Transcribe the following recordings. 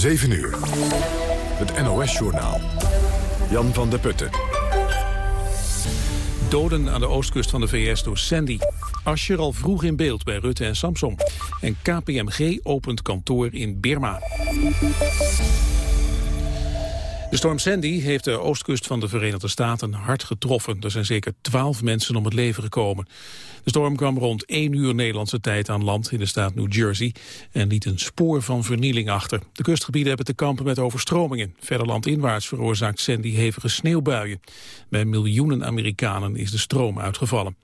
7 uur. Het NOS-journaal. Jan van der Putten. Doden aan de oostkust van de VS door Sandy. Ascher al vroeg in beeld bij Rutte en Samson. En KPMG opent kantoor in Birma. De storm Sandy heeft de oostkust van de Verenigde Staten hard getroffen. Er zijn zeker twaalf mensen om het leven gekomen. De storm kwam rond 1 uur Nederlandse tijd aan land in de staat New Jersey... en liet een spoor van vernieling achter. De kustgebieden hebben te kampen met overstromingen. Verder landinwaarts veroorzaakt Sandy hevige sneeuwbuien. Bij miljoenen Amerikanen is de stroom uitgevallen.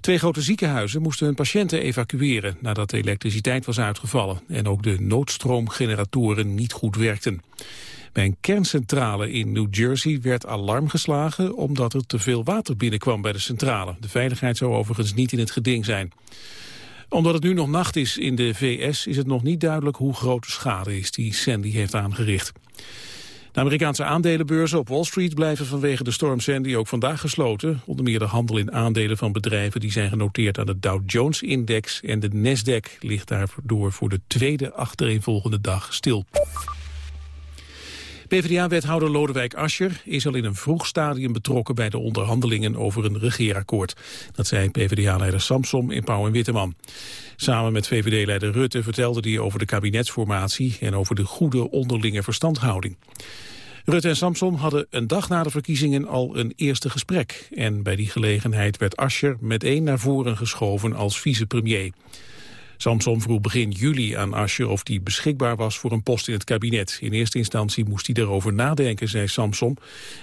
Twee grote ziekenhuizen moesten hun patiënten evacueren nadat de elektriciteit was uitgevallen en ook de noodstroomgeneratoren niet goed werkten. Bij een kerncentrale in New Jersey werd alarm geslagen omdat er te veel water binnenkwam bij de centrale. De veiligheid zou overigens niet in het geding zijn. Omdat het nu nog nacht is in de VS is het nog niet duidelijk hoe groot de schade is die Sandy heeft aangericht. De Amerikaanse aandelenbeurzen op Wall Street blijven vanwege de storm Sandy ook vandaag gesloten. Onder meer de handel in aandelen van bedrijven die zijn genoteerd aan de Dow Jones-index en de Nasdaq ligt daardoor voor de tweede achtereenvolgende dag stil. PvdA-wethouder Lodewijk Asscher is al in een vroeg stadium betrokken bij de onderhandelingen over een regeerakkoord. Dat zei PvdA-leider Samsom in Pauw en Witteman. Samen met VVD-leider Rutte vertelde hij over de kabinetsformatie en over de goede onderlinge verstandhouding. Rutte en Samsom hadden een dag na de verkiezingen al een eerste gesprek. En bij die gelegenheid werd Ascher meteen naar voren geschoven als vicepremier. Samson vroeg begin juli aan Ascher of hij beschikbaar was voor een post in het kabinet. In eerste instantie moest hij erover nadenken, zei Samson.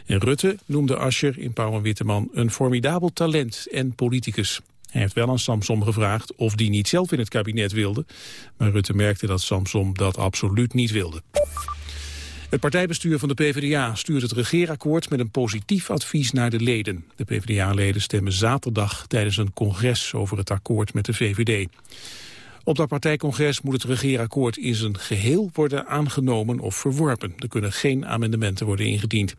En Rutte noemde Ascher in Pauw en Witteman een formidabel talent en politicus. Hij heeft wel aan Samsom gevraagd of die niet zelf in het kabinet wilde. Maar Rutte merkte dat Samsom dat absoluut niet wilde. Het partijbestuur van de PvdA stuurt het regeerakkoord met een positief advies naar de leden. De PvdA-leden stemmen zaterdag tijdens een congres over het akkoord met de VVD. Op dat partijcongres moet het regeerakkoord in zijn geheel worden aangenomen of verworpen. Er kunnen geen amendementen worden ingediend.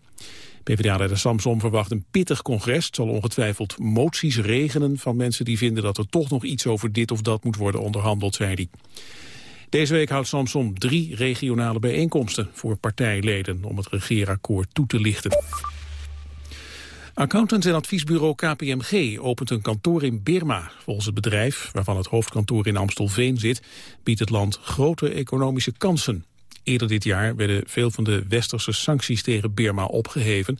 PvdA-leider Samson verwacht een pittig congres. Het zal ongetwijfeld moties regenen van mensen die vinden dat er toch nog iets over dit of dat moet worden onderhandeld, zei hij. Deze week houdt Samson drie regionale bijeenkomsten voor partijleden om het regeerakkoord toe te lichten. Accountants en adviesbureau KPMG opent een kantoor in Birma. Volgens het bedrijf, waarvan het hoofdkantoor in Amstelveen zit, biedt het land grote economische kansen. Eerder dit jaar werden veel van de westerse sancties tegen Birma opgeheven,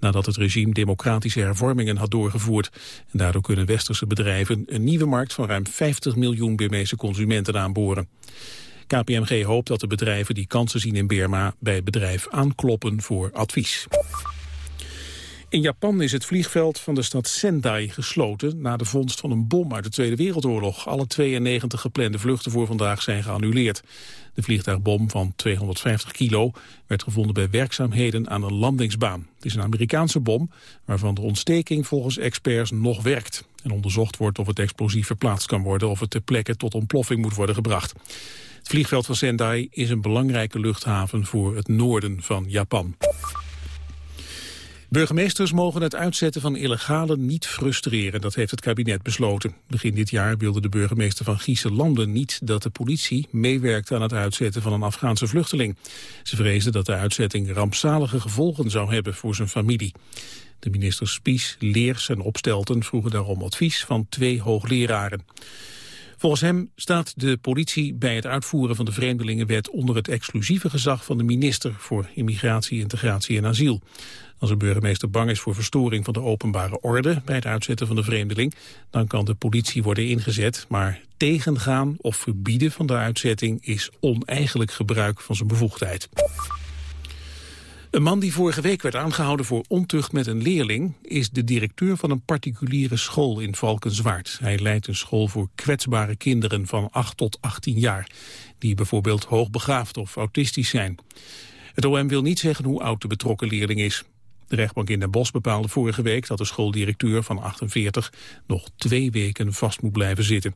nadat het regime democratische hervormingen had doorgevoerd. En daardoor kunnen westerse bedrijven een nieuwe markt van ruim 50 miljoen Birmeese consumenten aanboren. KPMG hoopt dat de bedrijven die kansen zien in Birma bij het bedrijf aankloppen voor advies. In Japan is het vliegveld van de stad Sendai gesloten... na de vondst van een bom uit de Tweede Wereldoorlog. Alle 92 geplande vluchten voor vandaag zijn geannuleerd. De vliegtuigbom van 250 kilo werd gevonden bij werkzaamheden aan een landingsbaan. Het is een Amerikaanse bom waarvan de ontsteking volgens experts nog werkt. En onderzocht wordt of het explosief verplaatst kan worden... of het ter plekke tot ontploffing moet worden gebracht. Het vliegveld van Sendai is een belangrijke luchthaven voor het noorden van Japan. Burgemeesters mogen het uitzetten van illegalen niet frustreren. Dat heeft het kabinet besloten. Begin dit jaar wilde de burgemeester van Landen niet dat de politie meewerkt aan het uitzetten van een Afghaanse vluchteling. Ze vreesden dat de uitzetting rampzalige gevolgen zou hebben voor zijn familie. De ministers Spies, Leers en Opstelten vroegen daarom advies van twee hoogleraren. Volgens hem staat de politie bij het uitvoeren van de Vreemdelingenwet onder het exclusieve gezag van de minister voor Immigratie, Integratie en Asiel. Als een burgemeester bang is voor verstoring van de openbare orde bij het uitzetten van de vreemdeling, dan kan de politie worden ingezet, maar tegengaan of verbieden van de uitzetting is oneigenlijk gebruik van zijn bevoegdheid. Een man die vorige week werd aangehouden voor ontucht met een leerling... is de directeur van een particuliere school in Valkenswaard. Hij leidt een school voor kwetsbare kinderen van 8 tot 18 jaar... die bijvoorbeeld hoogbegaafd of autistisch zijn. Het OM wil niet zeggen hoe oud de betrokken leerling is. De rechtbank in Den Bosch bepaalde vorige week dat de schooldirecteur van 48 nog twee weken vast moet blijven zitten.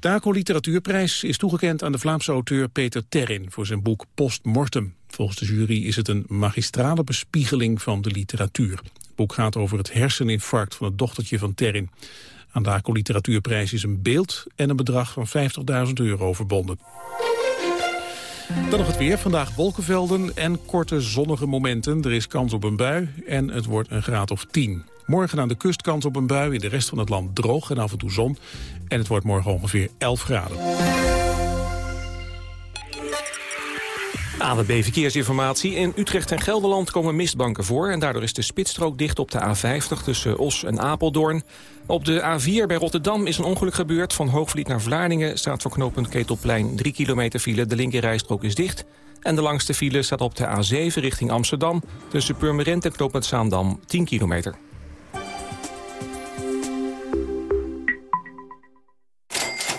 De Literatuurprijs is toegekend aan de Vlaamse auteur Peter Terrin voor zijn boek Postmortem. Volgens de jury is het een magistrale bespiegeling van de literatuur. Het boek gaat over het herseninfarct van het dochtertje van Terrin. Aan de ACO Literatuurprijs is een beeld en een bedrag van 50.000 euro verbonden. Dan nog het weer. Vandaag wolkenvelden en korte zonnige momenten. Er is kans op een bui en het wordt een graad of 10. Morgen aan de kust kans op een bui. In de rest van het land droog en af en toe zon. En het wordt morgen ongeveer 11 graden. AWB Verkeersinformatie. In Utrecht en Gelderland komen mistbanken voor... en daardoor is de spitsstrook dicht op de A50 tussen Os en Apeldoorn. Op de A4 bij Rotterdam is een ongeluk gebeurd. Van Hoogvliet naar Vlaardingen staat voor knooppunt Ketelplein 3 kilometer file. De linkerrijstrook is dicht. En de langste file staat op de A7 richting Amsterdam... tussen Purmerend en knooppunt Zaandam 10 kilometer.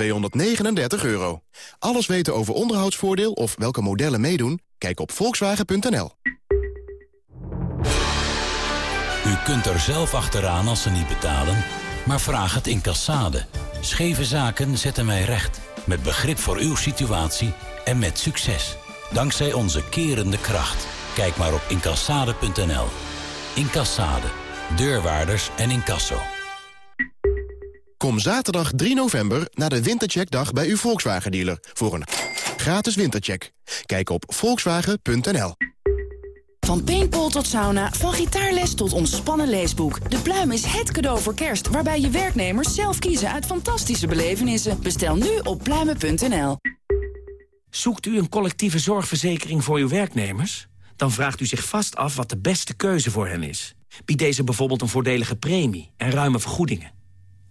239 euro. Alles weten over onderhoudsvoordeel of welke modellen meedoen? Kijk op volkswagen.nl. U kunt er zelf achteraan als ze niet betalen, maar vraag het in Cassade. Scheve zaken zetten wij recht. Met begrip voor uw situatie en met succes. Dankzij onze kerende kracht. Kijk maar op incassade.nl. Incassade. Deurwaarders en incasso. Kom zaterdag 3 november naar de Wintercheckdag bij uw Volkswagen-dealer... voor een gratis wintercheck. Kijk op volkswagen.nl. Van paintball tot sauna, van gitaarles tot ontspannen leesboek. De Pluim is het cadeau voor kerst, waarbij je werknemers zelf kiezen uit fantastische belevenissen. Bestel nu op pluimen.nl. Zoekt u een collectieve zorgverzekering voor uw werknemers? Dan vraagt u zich vast af wat de beste keuze voor hen is. Biedt deze bijvoorbeeld een voordelige premie en ruime vergoedingen?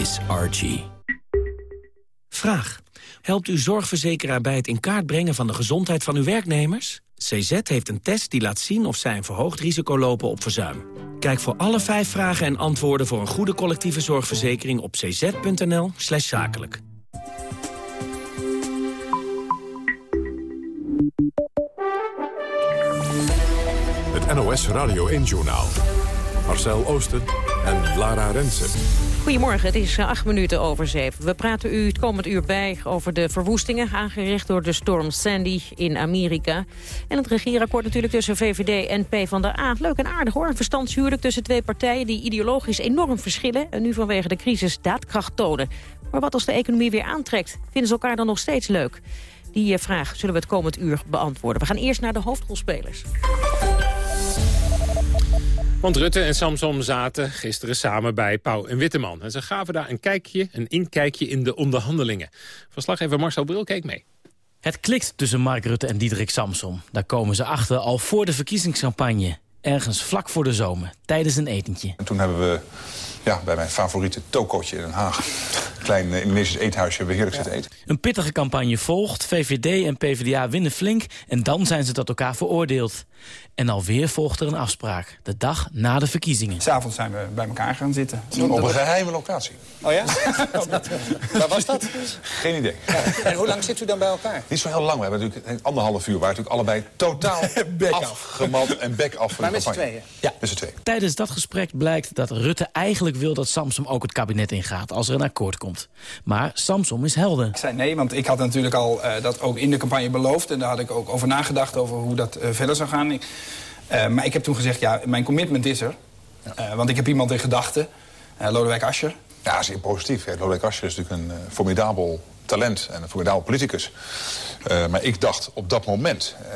is Archie. Vraag. Helpt uw zorgverzekeraar bij het in kaart brengen van de gezondheid van uw werknemers? CZ heeft een test die laat zien of zij een verhoogd risico lopen op verzuim. Kijk voor alle vijf vragen en antwoorden voor een goede collectieve zorgverzekering op cz.nl slash zakelijk. Het NOS Radio 1-journaal. Marcel Oosten en Lara Rensen. Goedemorgen, het is eh, acht minuten over zeven. We praten u het komend uur bij over de verwoestingen... aangericht door de storm Sandy in Amerika. En het regeerakkoord natuurlijk tussen VVD en PvdA. Leuk en aardig hoor, een verstandshuwelijk tussen twee partijen... die ideologisch enorm verschillen en nu vanwege de crisis daadkracht tonen. Maar wat als de economie weer aantrekt? Vinden ze elkaar dan nog steeds leuk? Die eh, vraag zullen we het komend uur beantwoorden. We gaan eerst naar de hoofdrolspelers. Want Rutte en Samsom zaten gisteren samen bij Pauw en Witteman. En ze gaven daar een kijkje, een inkijkje in de onderhandelingen. Verslaggever Marcel Bril keek mee. Het klikt tussen Mark Rutte en Diederik Samsom. Daar komen ze achter al voor de verkiezingscampagne. Ergens vlak voor de zomer, tijdens een etentje. En toen hebben we ja, bij mijn favoriete tokootje in Den Haag... een klein uh, Indonesisch eethuisje hebben we heerlijk zitten eten. Een pittige campagne volgt, VVD en PvdA winnen flink... en dan zijn ze tot elkaar veroordeeld. En alweer volgt er een afspraak, de dag na de verkiezingen. S'avonds zijn we bij elkaar gaan zitten. Op een geheime locatie. Oh ja? Waar was dat? Geen idee. En hoe lang zit u dan bij elkaar? Niet zo heel lang. We hebben natuurlijk anderhalf uur... waar natuurlijk allebei totaal afgemat en bek af Maar met z'n tweeën? Ja, met z'n tweeën. Tijdens dat gesprek blijkt dat Rutte eigenlijk wil dat Samsom ook het kabinet ingaat... als er een akkoord komt. Maar Samsom is helder. Ik zei nee, want ik had natuurlijk al uh, dat ook in de campagne beloofd... en daar had ik ook over nagedacht over hoe dat uh, verder zou gaan. Ik, uh, maar ik heb toen gezegd, ja, mijn commitment is er. Ja. want ik heb iemand in gedachten, Lodewijk Asscher. Ja, zeer positief. Ja, Lodewijk Asscher is natuurlijk een formidabel talent en een formidabel politicus. Uh, maar ik dacht op dat moment, uh,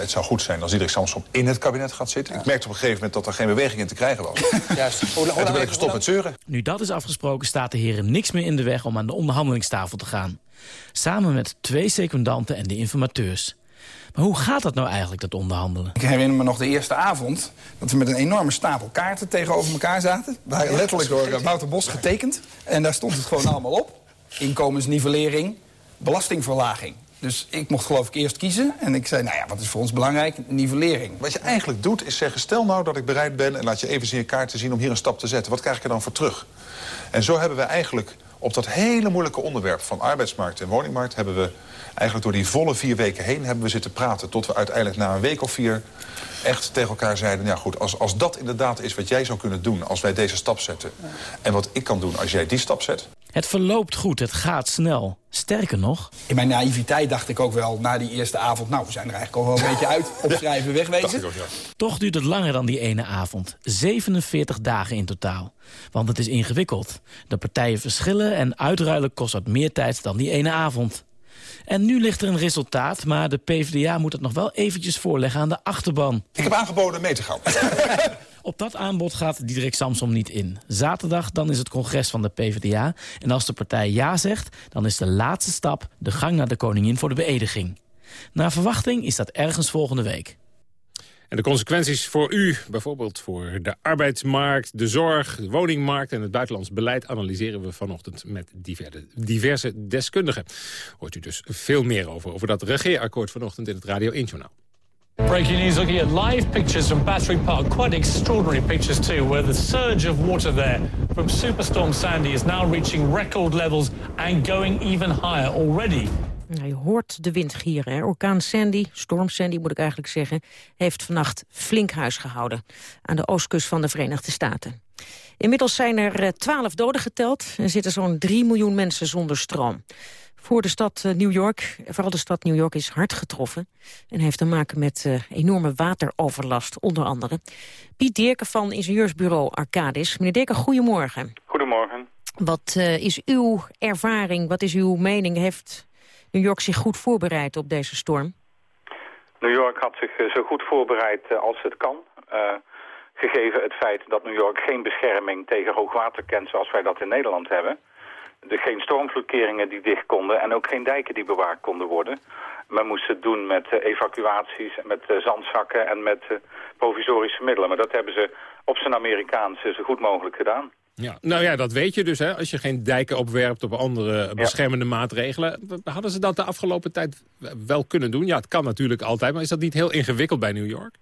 het zou goed zijn als Diederik Samsom in het kabinet gaat zitten. Ja. Ik merkte op een gegeven moment dat er geen beweging in te krijgen was. Juist. Hoe en toen ben ik gestopt met zeuren. Nu dat is afgesproken staat de heren niks meer in de weg om aan de onderhandelingstafel te gaan. Samen met twee secundanten en de informateurs. Maar hoe gaat dat nou eigenlijk, dat onderhandelen? Ik herinner me nog de eerste avond dat we met een enorme stapel kaarten tegenover elkaar zaten. Daar letterlijk door eh, Wouter Bos getekend. En daar stond het gewoon allemaal op. Inkomensnivellering, belastingverlaging. Dus ik mocht geloof ik eerst kiezen. En ik zei, nou ja, wat is voor ons belangrijk? Nivellering. Wat je eigenlijk doet is zeggen, stel nou dat ik bereid ben... en laat je even zien je kaart te zien om hier een stap te zetten. Wat krijg ik er dan voor terug? En zo hebben we eigenlijk op dat hele moeilijke onderwerp van arbeidsmarkt en woningmarkt... hebben we eigenlijk door die volle vier weken heen hebben we zitten praten... tot we uiteindelijk na een week of vier echt tegen elkaar zeiden... ja goed, als, als dat inderdaad is wat jij zou kunnen doen als wij deze stap zetten... en wat ik kan doen als jij die stap zet... Het verloopt goed, het gaat snel. Sterker nog... In mijn naïviteit dacht ik ook wel na die eerste avond... nou, we zijn er eigenlijk al wel een beetje uit, opschrijven, wegwezen. Ook, ja. Toch duurt het langer dan die ene avond. 47 dagen in totaal. Want het is ingewikkeld. De partijen verschillen en uitruilen kost wat meer tijd dan die ene avond. En nu ligt er een resultaat, maar de PvdA moet het nog wel eventjes voorleggen aan de achterban. Ik heb aangeboden mee te gaan. Op dat aanbod gaat Diederik Samsom niet in. Zaterdag dan is het congres van de PvdA. En als de partij ja zegt, dan is de laatste stap de gang naar de koningin voor de beëdiging. Naar verwachting is dat ergens volgende week. En de consequenties voor u, bijvoorbeeld voor de arbeidsmarkt, de zorg, de woningmarkt en het buitenlands beleid, analyseren we vanochtend met diverse, deskundigen. Hoort u dus veel meer over, over dat regeerakkoord vanochtend in het Radio 1 Journaal. Breaking news looking at live pictures from Battery Park. Quite extraordinary pictures too, where the surge of water there from Superstorm Sandy is now reaching record levels and going even higher already. Nou, je hoort de wind gieren. Hè? Orkaan Sandy, storm Sandy moet ik eigenlijk zeggen... heeft vannacht flink huis gehouden aan de oostkust van de Verenigde Staten. Inmiddels zijn er 12 doden geteld en zitten zo'n 3 miljoen mensen zonder stroom. Voor de stad New York, vooral de stad New York, is hard getroffen... en heeft te maken met uh, enorme wateroverlast, onder andere. Piet Dirken van ingenieursbureau Arcadis. Meneer Dirken, goedemorgen. Goedemorgen. Wat uh, is uw ervaring, wat is uw mening? Heeft New York zich goed voorbereid op deze storm? New York had zich uh, zo goed voorbereid als het kan... gegeven het feit dat New York geen bescherming tegen hoogwater kent zoals wij dat in Nederland hebben er geen stormvloedkeringen die dicht konden en ook geen dijken die bewaakt konden worden. Men moest het doen met evacuaties, met zandzakken en met provisorische middelen. Maar dat hebben ze op zijn Amerikaans zo goed mogelijk gedaan. Ja, nou ja, dat weet je dus. Hè? Als je geen dijken opwerpt op andere beschermende maatregelen. Hadden ze dat de afgelopen tijd wel kunnen doen? Ja, het kan natuurlijk altijd. Maar is dat niet heel ingewikkeld bij New York?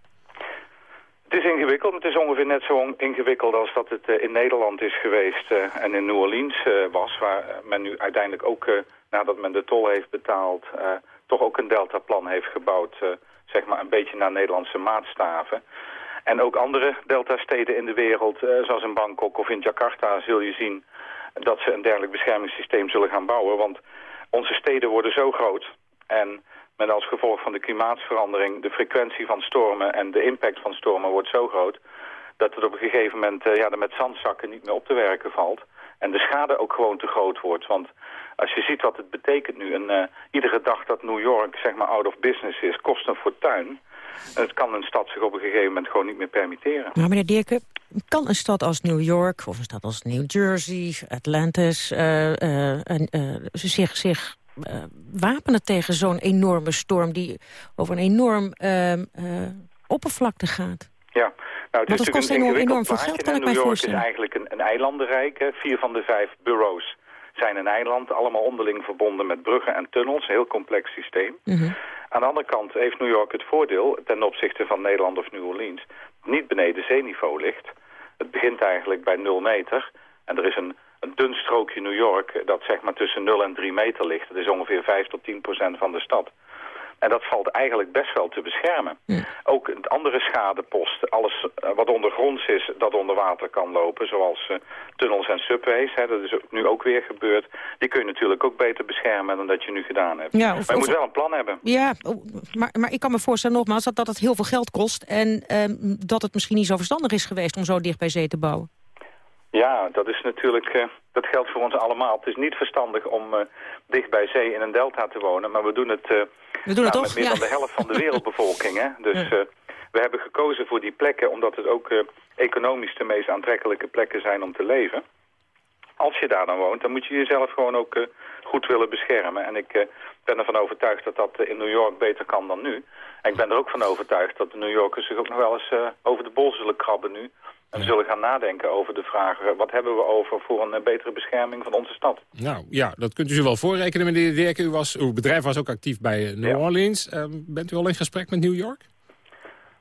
Het is ingewikkeld. Het is ongeveer net zo ingewikkeld als dat het uh, in Nederland is geweest uh, en in New Orleans uh, was. Waar men nu uiteindelijk ook, nadat men de tol heeft betaald, toch ook een deltaplan heeft gebouwd. zeg maar een beetje naar Nederlandse maatstaven. En ook andere deltasteden in de wereld, zoals in Bangkok of in Jakarta, zul je zien dat ze een dergelijk beschermingssysteem zullen gaan bouwen. Want onze steden worden zo groot en met als gevolg van de klimaatsverandering de frequentie van stormen en de impact van stormen wordt zo groot dat het op een gegeven moment uh, ja, er met zandzakken niet meer op te werken valt. En de schade ook gewoon te groot wordt. Want als je ziet wat het betekent nu, en, uh, iedere dag dat New York zeg maar out of business is, kost een fortuin. Het kan een stad zich op een gegeven moment gewoon niet meer permitteren. Maar meneer Dirke, kan een stad als New York of een stad als New Jersey, Atlantis uh, zich, zich uh, wapenen tegen zo'n enorme storm... die over een enorm uh, oppervlakte gaat. Ja, nou, het is kost enorm, enorm veel geld, kan ik mij voorstellen. is eigenlijk een, een eilandenrijk. Hè. Vier van de vijf bureaus zijn een eiland. Allemaal onderling verbonden met bruggen en tunnels. Een heel complex systeem. Mm -hmm. Aan de andere kant heeft New York het voordeel... ten opzichte van Nederland of New Orleans... niet beneden zeeniveau ligt. Het begint eigenlijk bij nul meter. En er is een een dun strookje New York dat zeg maar tussen 0 en 3 meter ligt. Dat is ongeveer 5 tot 10 procent van de stad. En dat valt eigenlijk best wel te beschermen. Ja. Ook het andere schadepost, alles wat ondergronds is, dat onder water kan lopen, zoals uh, tunnels en subways, hè, dat is nu ook weer gebeurd, die kun je natuurlijk ook beter beschermen dan dat je nu gedaan hebt. Ja, of, maar je of, moet wel een plan hebben. Ja, maar, maar ik kan me voorstellen nogmaals dat, dat het heel veel geld kost en um, dat het misschien niet zo verstandig is geweest om zo dicht bij zee te bouwen. Ja, dat is natuurlijk, uh, dat geldt voor ons allemaal. Het is niet verstandig om uh, dicht bij zee in een delta te wonen, maar we doen het, uh, we doen het nou, toch? met meer ja. dan de helft van de wereldbevolking. Hè? Dus ja. we hebben gekozen voor die plekken omdat het ook economisch de meest aantrekkelijke plekken zijn om te leven. Als je daar dan woont, dan moet je jezelf gewoon ook goed willen beschermen. En ik Ik ben ervan overtuigd dat dat in New York beter kan dan nu. En ik ben er ook van overtuigd dat de New Yorkers zich ook nog wel eens over de bol zullen krabben nu. En we zullen gaan nadenken over de vraag... wat hebben we over voor een betere bescherming van onze stad? Nou ja, dat kunt u zich wel voorrekenen, meneer Dirk. U was, uw bedrijf was ook actief bij New Orleans. Ehm, bent u al in gesprek met New York?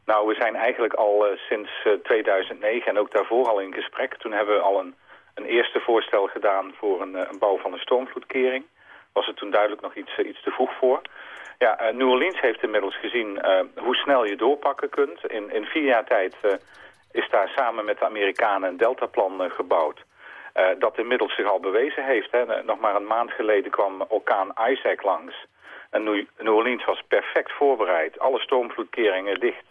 Nou, we zijn eigenlijk al sinds 2009 en ook daarvoor al in gesprek. Toen hebben we al een, een eerste voorstel gedaan voor een, een bouw van een stormvloedkering. Was er toen duidelijk nog iets, iets te vroeg voor. Ja, New Orleans heeft inmiddels gezien hoe snel je doorpakken kunt. In, in vier jaar tijd is daar samen met de Amerikanen een deltaplan uh, gebouwd. Uh, dat inmiddels zich al bewezen heeft. Hè. Nog maar een maand geleden kwam orkaan Isaac langs. En New Orleans was perfect voorbereid. Alle stormvloedkeringen dicht.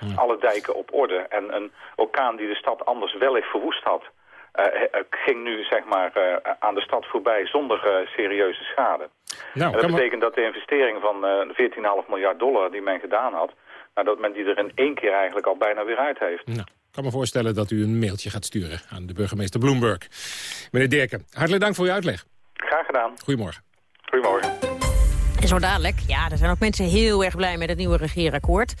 Ja. Alle dijken op orde. En een orkaan die de stad anders wellicht verwoest had... Uh, ging nu zeg maar aan de stad voorbij zonder serieuze schade. Nou, en dat betekent dat de investering van 14,5 miljard dollar die men gedaan had... Nou, dat men die er in één keer eigenlijk al bijna weer uit heeft. Nou. Ik kan me voorstellen dat u een mailtje gaat sturen aan de burgemeester Bloomberg. Meneer Dirken, hartelijk dank voor uw uitleg. Graag gedaan. Goedemorgen. Goedemorgen. En zo dadelijk, ja, er zijn ook mensen heel erg blij met het nieuwe regeerakkoord.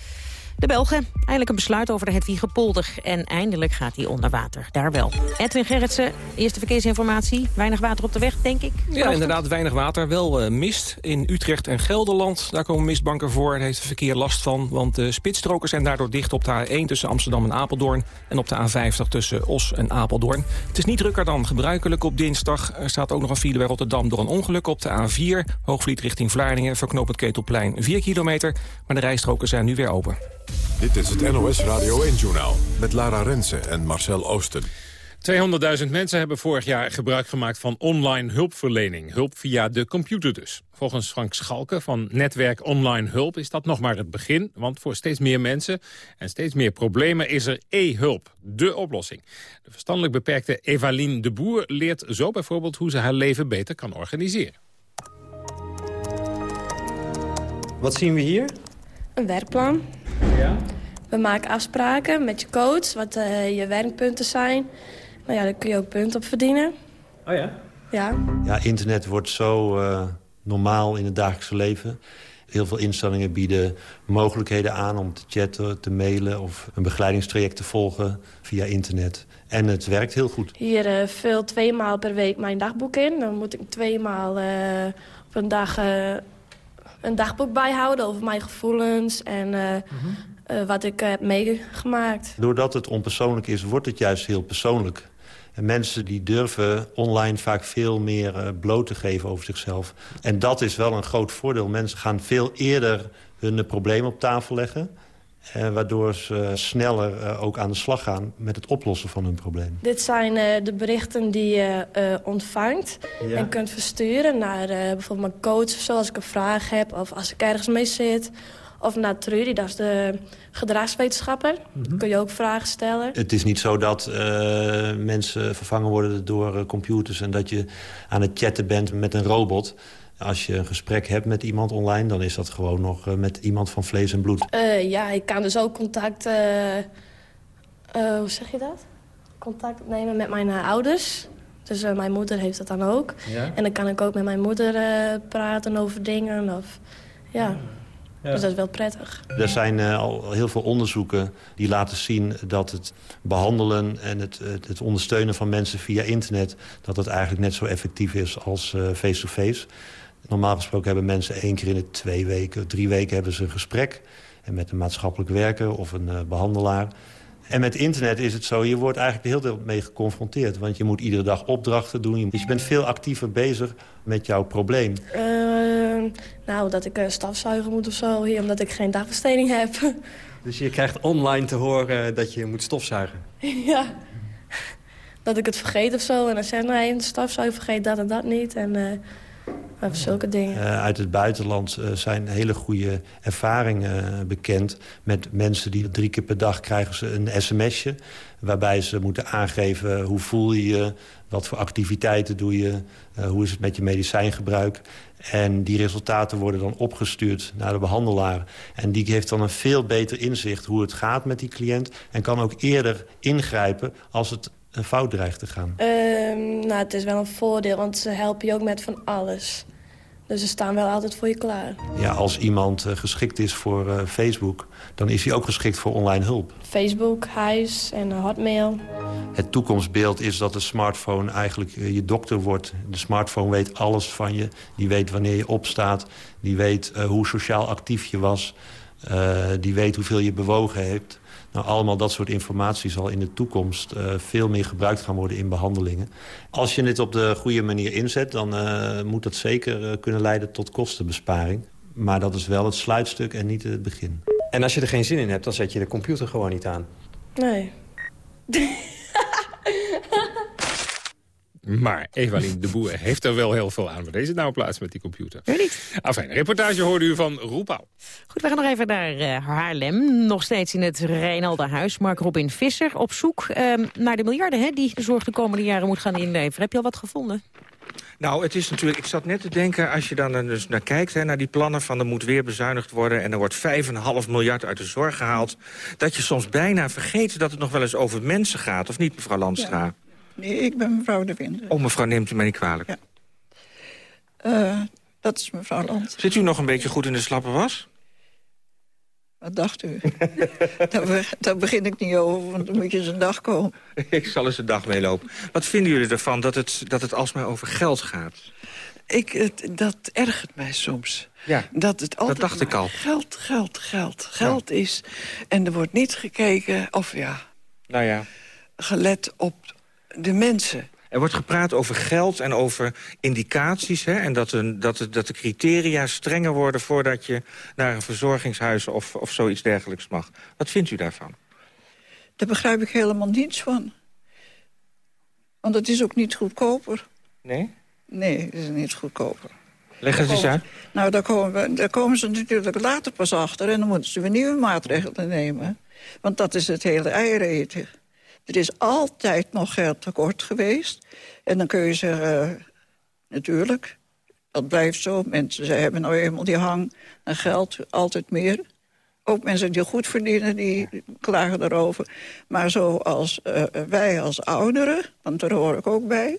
De Belgen, eindelijk een besluit over de Hedwiegepolder. En eindelijk gaat hij onder water, daar wel. Edwin Gerritsen, eerste verkeersinformatie. Weinig water op de weg, denk ik. Ja, inderdaad, weinig water. Wel uh, mist in Utrecht en Gelderland. Daar komen mistbanken voor. Daar heeft het verkeer last van. Want de spitsstroken zijn daardoor dicht op de A1 tussen Amsterdam en Apeldoorn. En op de A50 tussen Os en Apeldoorn. Het is niet drukker dan gebruikelijk op dinsdag. Er staat ook nog een file bij Rotterdam door een ongeluk op de A4. Hoogvliet richting Vlaardingen, verknopend Ketelplein 4 kilometer. Maar de rijstroken zijn nu weer open. Dit is het NOS Radio 1-journaal met Lara Rensen en Marcel Oosten. 200.000 mensen hebben vorig jaar gebruik gemaakt van online hulpverlening. Hulp via de computer dus. Volgens Frank Schalke van Netwerk Online Hulp is dat nog maar het begin. Want voor steeds meer mensen en steeds meer problemen is er e-hulp, de oplossing. De verstandelijk beperkte Evaline de Boer leert zo bijvoorbeeld hoe ze haar leven beter kan organiseren. Wat zien we hier? Een werkplan. Ja. We maken afspraken met je coach, wat uh, je werkpunten zijn. Nou ja, daar kun je ook punten op verdienen. Oh ja? Ja. Ja, internet wordt zo uh, normaal in het dagelijkse leven. Heel veel instellingen bieden mogelijkheden aan om te chatten, te mailen... of een begeleidingstraject te volgen via internet. En het werkt heel goed. Hier uh, vul twee maal per week mijn dagboek in. Dan moet ik twee maal op een dag een dagboek bijhouden over mijn gevoelens en uh, mm -hmm. uh, wat ik heb meegemaakt. Doordat het onpersoonlijk is, wordt het juist heel persoonlijk. En mensen die durven online vaak veel meer uh, bloot te geven over zichzelf. En dat is wel een groot voordeel. Mensen gaan veel eerder hun problemen op tafel leggen. Uh, waardoor ze sneller uh, ook aan de slag gaan met het oplossen van hun probleem. Dit zijn uh, de berichten die je ontvangt ja. en kunt versturen naar bijvoorbeeld mijn coach... of zo, als ik een vraag heb of als ik ergens mee zit. Of naar Trudy, dat is de gedragswetenschapper. Mm -hmm. kun je ook vragen stellen. Het is niet zo dat mensen vervangen worden door computers... en dat je aan het chatten bent met een robot... Als je een gesprek hebt met iemand online... dan is dat gewoon nog uh, met iemand van vlees en bloed. Uh, ja, ik kan dus ook contact... Uh, hoe zeg je dat? Contact opnemen met mijn ouders. Dus mijn moeder heeft dat dan ook. Ja? En dan kan ik ook met mijn moeder praten over dingen. Of, ja. ja. Dus dat is wel prettig. Er zijn al heel veel onderzoeken die laten zien dat het behandelen... en het, het ondersteunen van mensen via internet... dat het eigenlijk net zo effectief is als face-to-face. -face. Normaal gesproken hebben mensen één keer in de twee weken, drie weken hebben ze een gesprek. En met een maatschappelijk werker of een uh, behandelaar. En met internet is het zo, je wordt eigenlijk de hele tijd mee geconfronteerd. Want je moet iedere dag opdrachten doen. Dus je bent veel actiever bezig met jouw probleem. Uh, nou, dat ik uh, stafzuigen moet of zo, hier, omdat ik geen dagbesteding heb. Dus je krijgt online te horen dat je moet stofzuigen? ja, dat ik het vergeet of zo. En dan zeg nee, een stafzuiger vergeet dat en dat niet. En over zulke dingen. Uh, uit het buitenland uh, zijn hele goede ervaringen uh, bekend... met mensen die drie keer per dag krijgen ze een sms'je... waarbij ze moeten aangeven hoe voel je je... wat voor activiteiten doe je, hoe is het met je medicijngebruik... En die resultaten worden dan opgestuurd naar de behandelaar. En die heeft dan een veel beter inzicht hoe het gaat met die cliënt... en kan ook eerder ingrijpen als het fout dreigt te gaan? Uh, nou, het is wel een voordeel, want ze helpen je ook met van alles. Dus ze staan wel altijd voor je klaar. Ja, als iemand eh, geschikt is voor eh, Facebook... dan is hij ook geschikt voor online hulp. Facebook, huis en hotmail. Het toekomstbeeld is dat de smartphone eigenlijk eh, je dokter wordt. De smartphone weet alles van je. Die weet wanneer je opstaat. Die weet hoe sociaal actief je was. Die weet hoeveel je bewogen hebt. Nou, allemaal dat soort informatie zal in de toekomst eh, veel meer gebruikt gaan worden in behandelingen. Als je het op de goede manier inzet, dan eh, moet dat zeker eh, kunnen leiden tot kostenbesparing. Maar dat is wel het sluitstuk en niet het begin. En als je er geen zin in hebt, dan zet je de computer gewoon niet aan. Nee. Maar Evalien de Boer heeft er wel heel veel aan. Waar deze nou plaats met die computer? Weet niet. Enfin, reportage hoorde u van Roepau. Goed, we gaan nog even naar eh, Haarlem. Nog steeds in het Rijnaldenhuis. Mark Robin Visser op zoek ehm, naar de miljarden hè, die de zorg de komende jaren moet gaan inleveren. Heb je al wat gevonden? Nou, het is natuurlijk, ik zat net te denken, als je dan er dus naar kijkt... Hè, naar die plannen van er moet weer bezuinigd worden... en er wordt 5,5 miljard uit de zorg gehaald... dat je soms bijna vergeet dat het nog wel eens over mensen gaat. Of niet, mevrouw Landstra? Nee, ik ben mevrouw De Winder. Oh, mevrouw, neemt u mij niet kwalijk. Eh, dat is mevrouw Land. Zit u nog een beetje goed in de slappe was? Wat dacht u? daar, daar begin ik niet over, want dan moet je eens een dag komen. ik zal eens een dag meelopen. Wat vinden jullie ervan dat het, dat het alsmaar over geld gaat? Ik, het, dat ergert mij soms. Ja, dat het altijd dacht ik al. Geld, geld, geld, geld is. En er wordt niet gekeken, of ja, Nou ja. gelet op de mensen. Er wordt gepraat over geld en over indicaties. Hè, en dat, een, dat, de, dat de criteria strenger worden... voordat je naar een verzorgingshuis of, of zoiets dergelijks mag. Wat vindt u daarvan? Daar begrijp ik helemaal niets van. Want het is ook niet goedkoper. Nee? Nee, het is niet goedkoper. Leg het eens Daar uit. Nou, daar komen, daar komen ze natuurlijk later pas achter... en dan moeten ze weer nieuwe maatregelen nemen. Want dat is het hele eiereten. Er is altijd nog geld tekort geweest. En dan kun je zeggen, eh, natuurlijk, dat blijft zo. Mensen ze hebben nou eenmaal die hang naar geld, altijd meer. Ook mensen die goed verdienen, die klagen erover. Maar zoals eh, wij als ouderen, want daar hoor ik ook bij...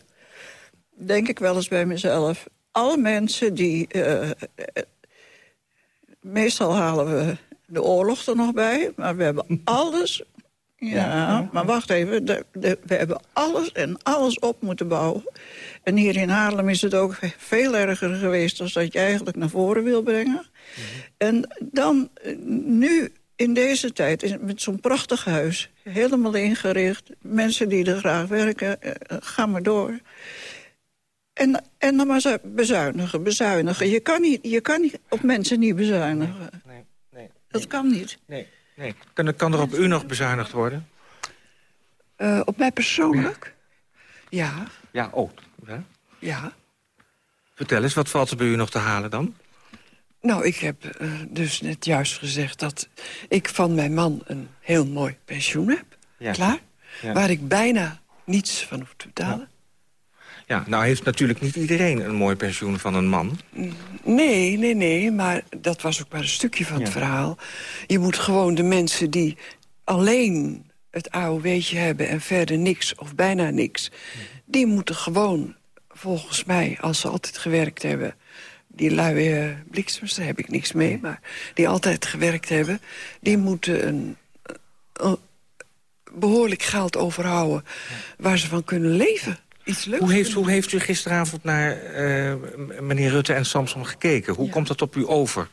denk ik wel eens bij mezelf... alle mensen die... eh, meestal halen we de oorlog er nog bij, maar we hebben alles... Ja, maar wacht even, de- de- we hebben alles en alles op moeten bouwen. En hier in Haarlem is het ook veel erger geweest... dan dat je eigenlijk naar voren wil brengen. En dan, eh, nu, in deze tijd, met zo'n prachtig huis... helemaal ingericht, mensen die er graag werken, eh, eh, ga maar door... En, en dan maar bezuinigen, bezuinigen. Je kan, niet, je kan niet op mensen niet bezuinigen. Nee, nee. Dat kan niet. Nee, nee. Kan, er- kan er op u nog bezuinigd worden? Eh, op mij persoonlijk? Ja, Ja, oh. Ja. ja. Vertel eens, wat valt er bij u nog te halen dan? Nou, ik heb eh, dus net juist gezegd dat ik van mijn man een heel mooi pensioen heb. Ja. Klaar? Ja. Waar ik bijna niets van hoef te betalen. Ja, nou heeft natuurlijk niet iedereen een mooi pensioen van een man. Nee, nee, nee, maar dat was ook maar een stukje van het verhaal. Je moet gewoon de mensen die alleen het AOW'tje hebben... en verder niks of bijna niks... die moeten gewoon, volgens mij, als ze altijd gewerkt hebben... die luie bliksems, daar heb ik niks mee... maar die altijd gewerkt hebben... die moeten een, een behoorlijk geld overhouden... waar ze van kunnen leven. Iets leuks Hoe heeft, hoe heeft u gisteravond naar eh, meneer Rutte en Samson gekeken? Hoe komt dat op u over?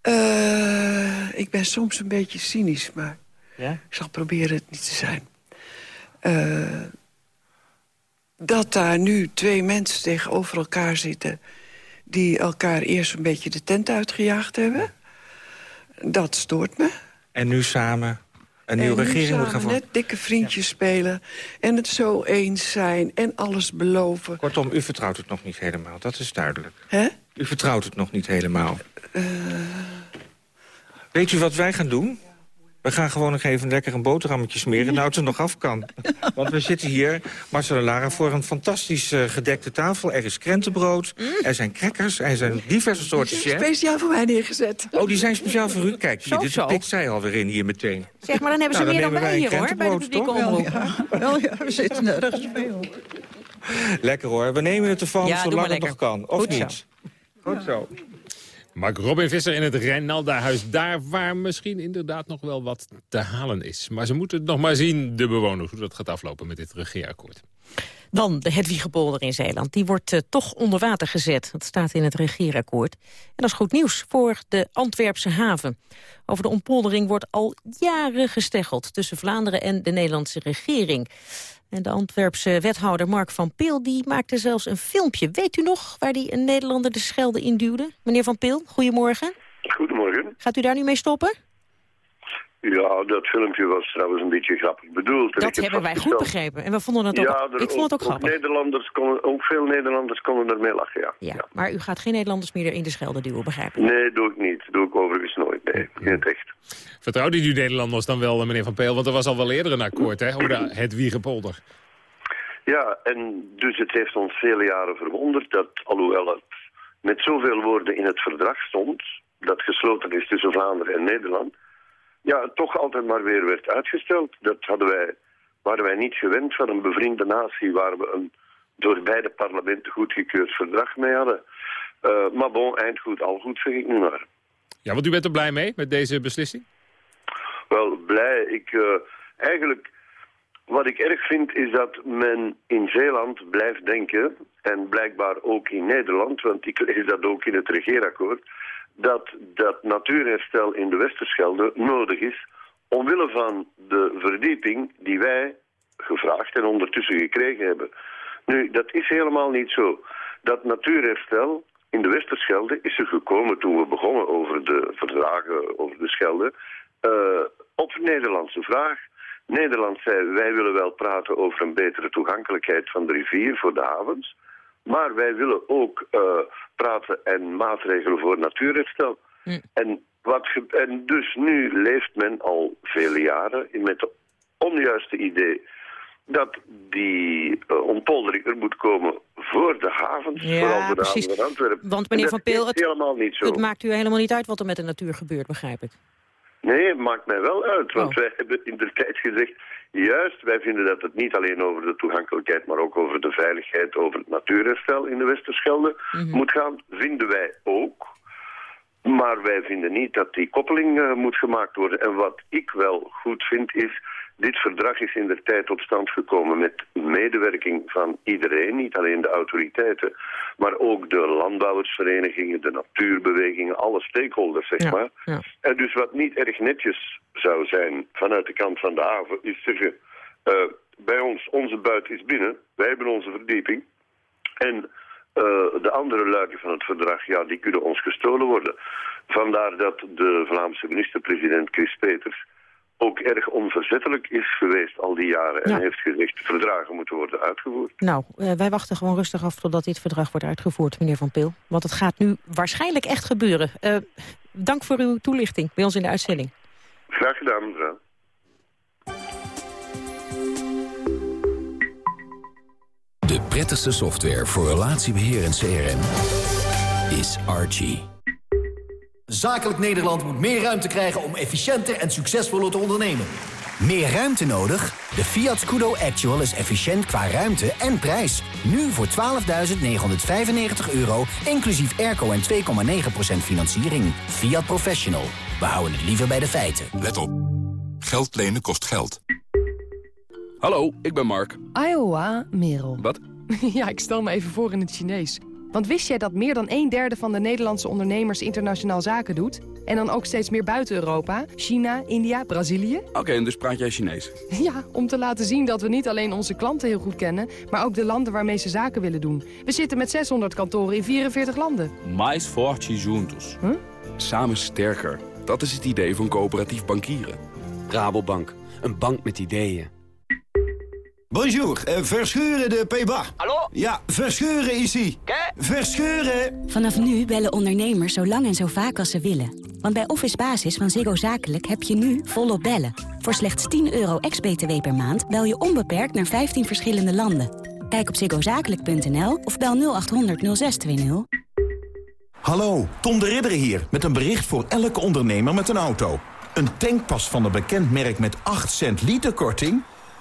Eh, ik ben soms een beetje cynisch, maar Ja? ik zal proberen het niet te zijn. Eh, dat daar nu twee mensen tegenover elkaar zitten... die elkaar eerst een beetje de tent uitgejaagd hebben... dat stoort me. En nu samen een nieuwe en regering moet gaan vormen? net dikke vriendjes spelen... en het zo eens zijn en alles beloven. Kortom, u vertrouwt het nog niet helemaal, dat is duidelijk. Hè? U vertrouwt het nog niet helemaal. Weet u wat wij gaan doen? We gaan gewoon nog even lekker een boterhammetje smeren... nou het er nog af kan. Want we zitten hier, Marcel en Lara, voor een fantastisch eh, gedekte tafel. Er is krentenbrood, er zijn crackers, er zijn diverse soorten jam. Speciaal voor mij neergezet. Oh, die zijn speciaal voor u. Kijk, Zo, dit zo. pikt zij alweer in hier meteen. Zeg maar, dan hebben ze Nou, meer dan nemen wij hier, hoor, bij de publieke krentenbrood, omroep. Wel ja, we zitten nergens mee. hoor. Lekker hoor, we nemen het ervan Ja, zolang het nog kan. Of Goed zo. niet? Goed zo. Mark Robin Visser in het Rijnalda-huis. Daar waar misschien inderdaad nog wel wat te halen is. Maar ze moeten het nog maar zien, de bewoners, hoe dat gaat aflopen met dit regeerakkoord. Dan de Hedwiegepolder in Zeeland. Die wordt eh, toch onder water gezet. Dat staat in het regeerakkoord. En dat is goed nieuws voor de Antwerpse haven. Over de ontpoldering wordt al jaren gesteggeld... tussen Vlaanderen en de Nederlandse regering. En de Antwerpse wethouder Mark van Peel die maakte zelfs een filmpje. Weet u nog waar die een Nederlander de Schelde induwde? Meneer van Peel, goedemorgen. Goedemorgen. Gaat u daar nu mee stoppen? Ja, dat filmpje was trouwens een beetje grappig bedoeld. Dat heb hebben wij goed begrepen. En we vonden het ook, Ja, er ik vond het ook grappig. Nederlanders konden, ook veel Nederlanders konden ermee lachen, ja. Ja, maar u gaat geen Nederlanders meer in de Schelde duwen, begrijp ik? Nee, doe ik niet. Doe ik overigens nooit. Nee, in het echt. Vertrouwde u Nederlanders dan wel, eh, meneer Van Peel? Want er was al wel eerder een akkoord hè, over de Hedwiegepolder. Ja, en dus het heeft ons vele jaren verwonderd dat, alhoewel het met zoveel woorden in het verdrag stond, dat gesloten is tussen Vlaanderen en Nederland, ja, het toch altijd maar weer werd uitgesteld. Dat hadden wij, waren wij niet gewend van een bevriende natie waar we een door beide parlementen goedgekeurd verdrag mee hadden. Eh, maar bon, eind goed, al goed, zeg ik nu maar. Ja, want u bent er blij mee met deze beslissing? Wel, blij. Ik, eh, eigenlijk, wat ik erg vind is dat men in Zeeland blijft denken, en blijkbaar ook in Nederland, want ik lees dat ook in het regeerakkoord, dat dat natuurherstel in de Westerschelde nodig is omwille van de verdieping die wij gevraagd en ondertussen gekregen hebben. Nu, dat is helemaal niet zo. Dat natuurherstel in de Westerschelde is er gekomen toen we begonnen over de verdragen over de Schelde, eh, op Nederlandse vraag. Nederland zei, wij willen wel praten over een betere toegankelijkheid van de rivier voor de havens, maar wij willen ook eh, praten en maatregelen voor natuurherstel. En, wat en dus nu leeft men al vele jaren met het onjuiste idee dat die eh, ontpoldering er moet komen voor de havens, Ja, vooral voor de precies. haven van Antwerpen. Want En meneer Van Peel, het- helemaal niet zo. Het maakt u helemaal niet uit wat er met de natuur gebeurt, begrijp ik. Nee, het maakt mij wel uit. Want Oh. wij hebben in de tijd gezegd... juist, wij vinden dat het niet alleen over de toegankelijkheid... maar ook over de veiligheid, over het natuurherstel in de Westerschelde Mhm. moet gaan. Vinden wij ook. Maar wij vinden niet dat die koppeling eh, moet gemaakt worden. En wat ik wel goed vind is... Dit verdrag is in de tijd tot stand gekomen met medewerking van iedereen, niet alleen de autoriteiten, maar ook de landbouwersverenigingen, de natuurbewegingen, alle stakeholders, zeg maar. Ja. En dus wat niet erg netjes zou zijn vanuit de kant van de haven, is zeggen, eh, bij ons, onze buit is binnen, wij hebben onze verdieping. En eh, de andere luiken van het verdrag, ja, die kunnen ons gestolen worden. Vandaar dat de Vlaamse minister-president Chris Peters ook erg onverzettelijk is geweest al die jaren en Ja. heeft gezegd, verdragen moeten worden uitgevoerd. Nou, eh, wij wachten gewoon rustig af totdat dit verdrag wordt uitgevoerd, meneer Van Peel. Want het gaat nu waarschijnlijk echt gebeuren. Eh, dank voor uw toelichting bij ons in de uitzending. Graag gedaan, mevrouw. De prettigste software voor relatiebeheer en CRM is Archie. Zakelijk Nederland moet meer ruimte krijgen om efficiënter en succesvoller te ondernemen. Meer ruimte nodig? De Fiat Scudo Actual is efficiënt qua ruimte en prijs. Nu voor 12.995 euro, inclusief airco en 2,9% financiering. Fiat Professional. We houden het liever bij de feiten. Let op. Geld lenen kost geld. Hallo, ik ben Mark. Iowa, Merel. Wat? ja, ik stel me even voor in het Chinees. Want wist jij dat meer dan een derde van de Nederlandse ondernemers internationaal zaken doet? En dan ook steeds meer buiten Europa? China, India, Brazilië? Oké, en dus praat jij Chinees? Ja, om te laten zien dat we niet alleen onze klanten heel goed kennen... maar ook de landen waarmee ze zaken willen doen. We zitten met 600 kantoren in 44 landen. Mais forte juntos. Samen sterker. Dat is het idee van coöperatief bankieren. Rabobank, een bank met ideeën. Bonjour, uh, Verscheuren de Peba. Hallo? Ja, Verscheuren is ie. Verscheuren! Vanaf nu bellen ondernemers zo lang en zo vaak als ze willen. Want bij Office Basis van Ziggo Zakelijk heb je nu volop bellen. Voor slechts 10 euro ex-BTW per maand bel je onbeperkt naar 15 verschillende landen. Kijk op ziggozakelijk.nl of bel 0800 0620. Hallo, Tom de Ridder hier met een bericht voor elke ondernemer met een auto. Een tankpas van een bekend merk met 8 cent liter korting?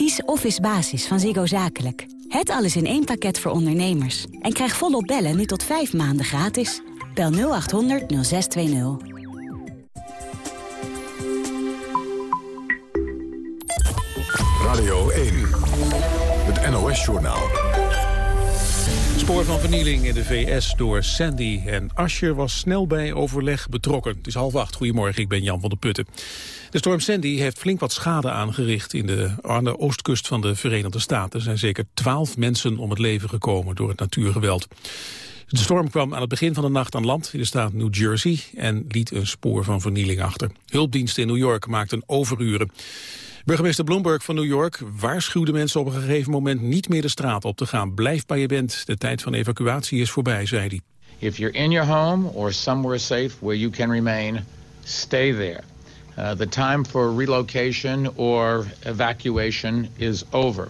Kies Office Basis van Ziggo Zakelijk. Het alles in één pakket voor ondernemers. En krijg volop bellen nu tot 5 maanden gratis. Bel 0800 0620. Radio 1, het NOS-journaal. Spoor van vernieling in de VS door Sandy en Asher was snel bij overleg betrokken. Het is half acht. Goedemorgen, ik ben Jan van der Putten. De storm Sandy heeft flink wat schade aangericht in de, aan de oostkust van de Verenigde Staten. Er zijn zeker twaalf mensen om het leven gekomen door het natuurgeweld. De storm kwam aan het begin van de nacht aan land in de staat New Jersey en liet een spoor van vernieling achter. Hulpdiensten in New York maakten overuren. Burgemeester Bloomberg van New York waarschuwde mensen op een gegeven moment niet meer de straat op te gaan. Blijf bij je bent. De tijd van evacuatie is voorbij, zei hij. If you're in your home or somewhere safe where you can remain, stay there. Uh, the time for relocation or evacuation is over.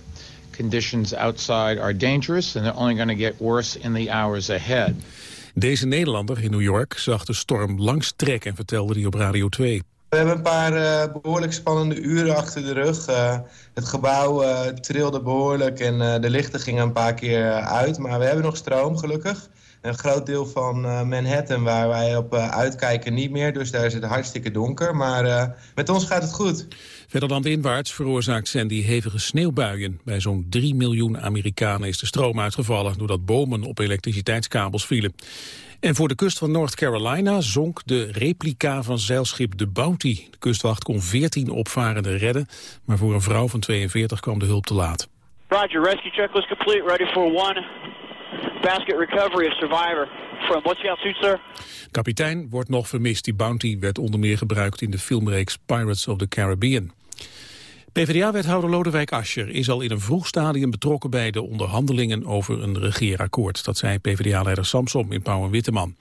Conditions outside are dangerous and they're only going to get worse in the hours ahead. Deze Nederlander in New York zag de storm langs trekken, vertelde hij op Radio 2. We hebben een paar uh, behoorlijk spannende uren achter de rug. Uh, het gebouw uh, trilde behoorlijk en de lichten gingen een paar keer uit. Maar we hebben nog stroom, gelukkig. Een groot deel van Manhattan waar wij op uitkijken niet meer. Dus daar is het hartstikke donker. Maar met ons gaat het goed. Verder landinwaarts veroorzaakt Sandy hevige sneeuwbuien. Bij zo'n 3 miljoen Amerikanen is de stroom uitgevallen... doordat bomen op elektriciteitskabels vielen. En voor de kust van North Carolina zonk de replica van zeilschip de Bounty. De kustwacht kon 14 opvarenden redden, maar voor een vrouw van 42 kwam de hulp te laat. Roger, rescue checklist complete, ready for one basket recovery of survivor. From what's the altitude, sir? Kapitein wordt nog vermist. Die Bounty werd onder meer gebruikt in de filmreeks Pirates of the Caribbean. PvdA-wethouder Lodewijk Asscher is al in een vroeg stadium betrokken bij de onderhandelingen over een regeerakkoord. Dat zei PvdA-leider Samsom in Pauw en Witteman.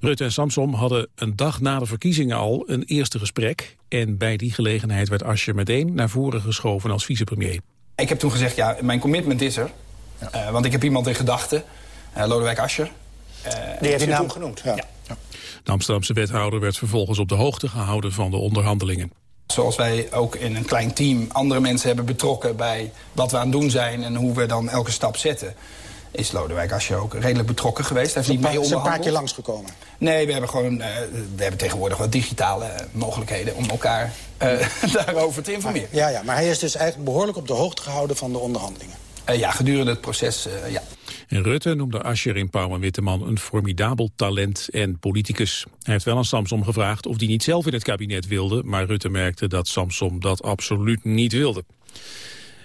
Rutte en Samsom hadden een dag na de verkiezingen al een eerste gesprek. En bij die gelegenheid werd Asscher meteen naar voren geschoven als vicepremier. Ik heb toen gezegd, ja, mijn commitment is er. Ja. Uh, want ik heb iemand in gedachten, uh, Lodewijk Asscher. Uh, die heeft u naam genoemd, ja. ja. De Amsterdamse wethouder werd vervolgens op de hoogte gehouden van de onderhandelingen. Zoals wij ook in een klein team andere mensen hebben betrokken... bij wat we aan het doen zijn en hoe we dan elke stap zetten... is Lodewijk Asscher ook redelijk betrokken geweest. Hij heeft niet mee onderhandeld. een paar keer langsgekomen? Nee, we hebben gewoon uh, we hebben tegenwoordig wat digitale mogelijkheden... om elkaar uh, daarover te informeren. Ja, ja, maar hij is dus eigenlijk behoorlijk op de hoogte gehouden van de onderhandelingen. Uh, ja, gedurende het proces, ja. En Rutte noemde Asscher in Pauw en Witteman een formidabel talent en politicus. Hij heeft wel aan Samsom gevraagd of hij niet zelf in het kabinet wilde... maar Rutte merkte dat Samsom dat absoluut niet wilde.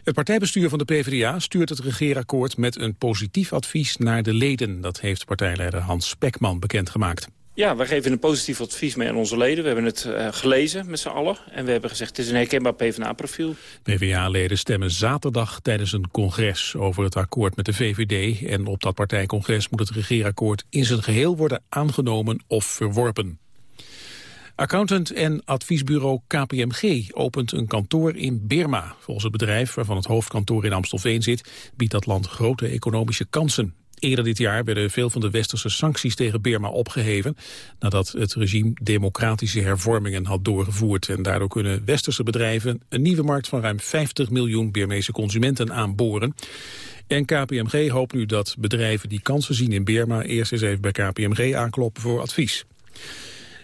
Het partijbestuur van de PvdA stuurt het regeerakkoord met een positief advies naar de leden. Dat heeft partijleider Hans Spekman bekendgemaakt. Ja, we geven een positief advies mee aan onze leden. We hebben het uh, gelezen met z'n allen. En we hebben gezegd, het is een herkenbaar PvdA-profiel. PvdA-leden stemmen zaterdag tijdens een congres over het akkoord met de VVD. En op dat partijcongres moet het regeerakkoord in zijn geheel worden aangenomen of verworpen. Accountant en adviesbureau KPMG opent een kantoor in Birma. Volgens het bedrijf, waarvan het hoofdkantoor in Amstelveen zit, biedt dat land grote economische kansen. Eerder dit jaar werden veel van de westerse sancties tegen Birma opgeheven... nadat het regime democratische hervormingen had doorgevoerd. En daardoor kunnen westerse bedrijven een nieuwe markt van ruim 50 miljoen Birmeese consumenten aanboren. En KPMG hoopt nu dat bedrijven die kansen zien in Birma... eerst eens even bij KPMG aankloppen voor advies.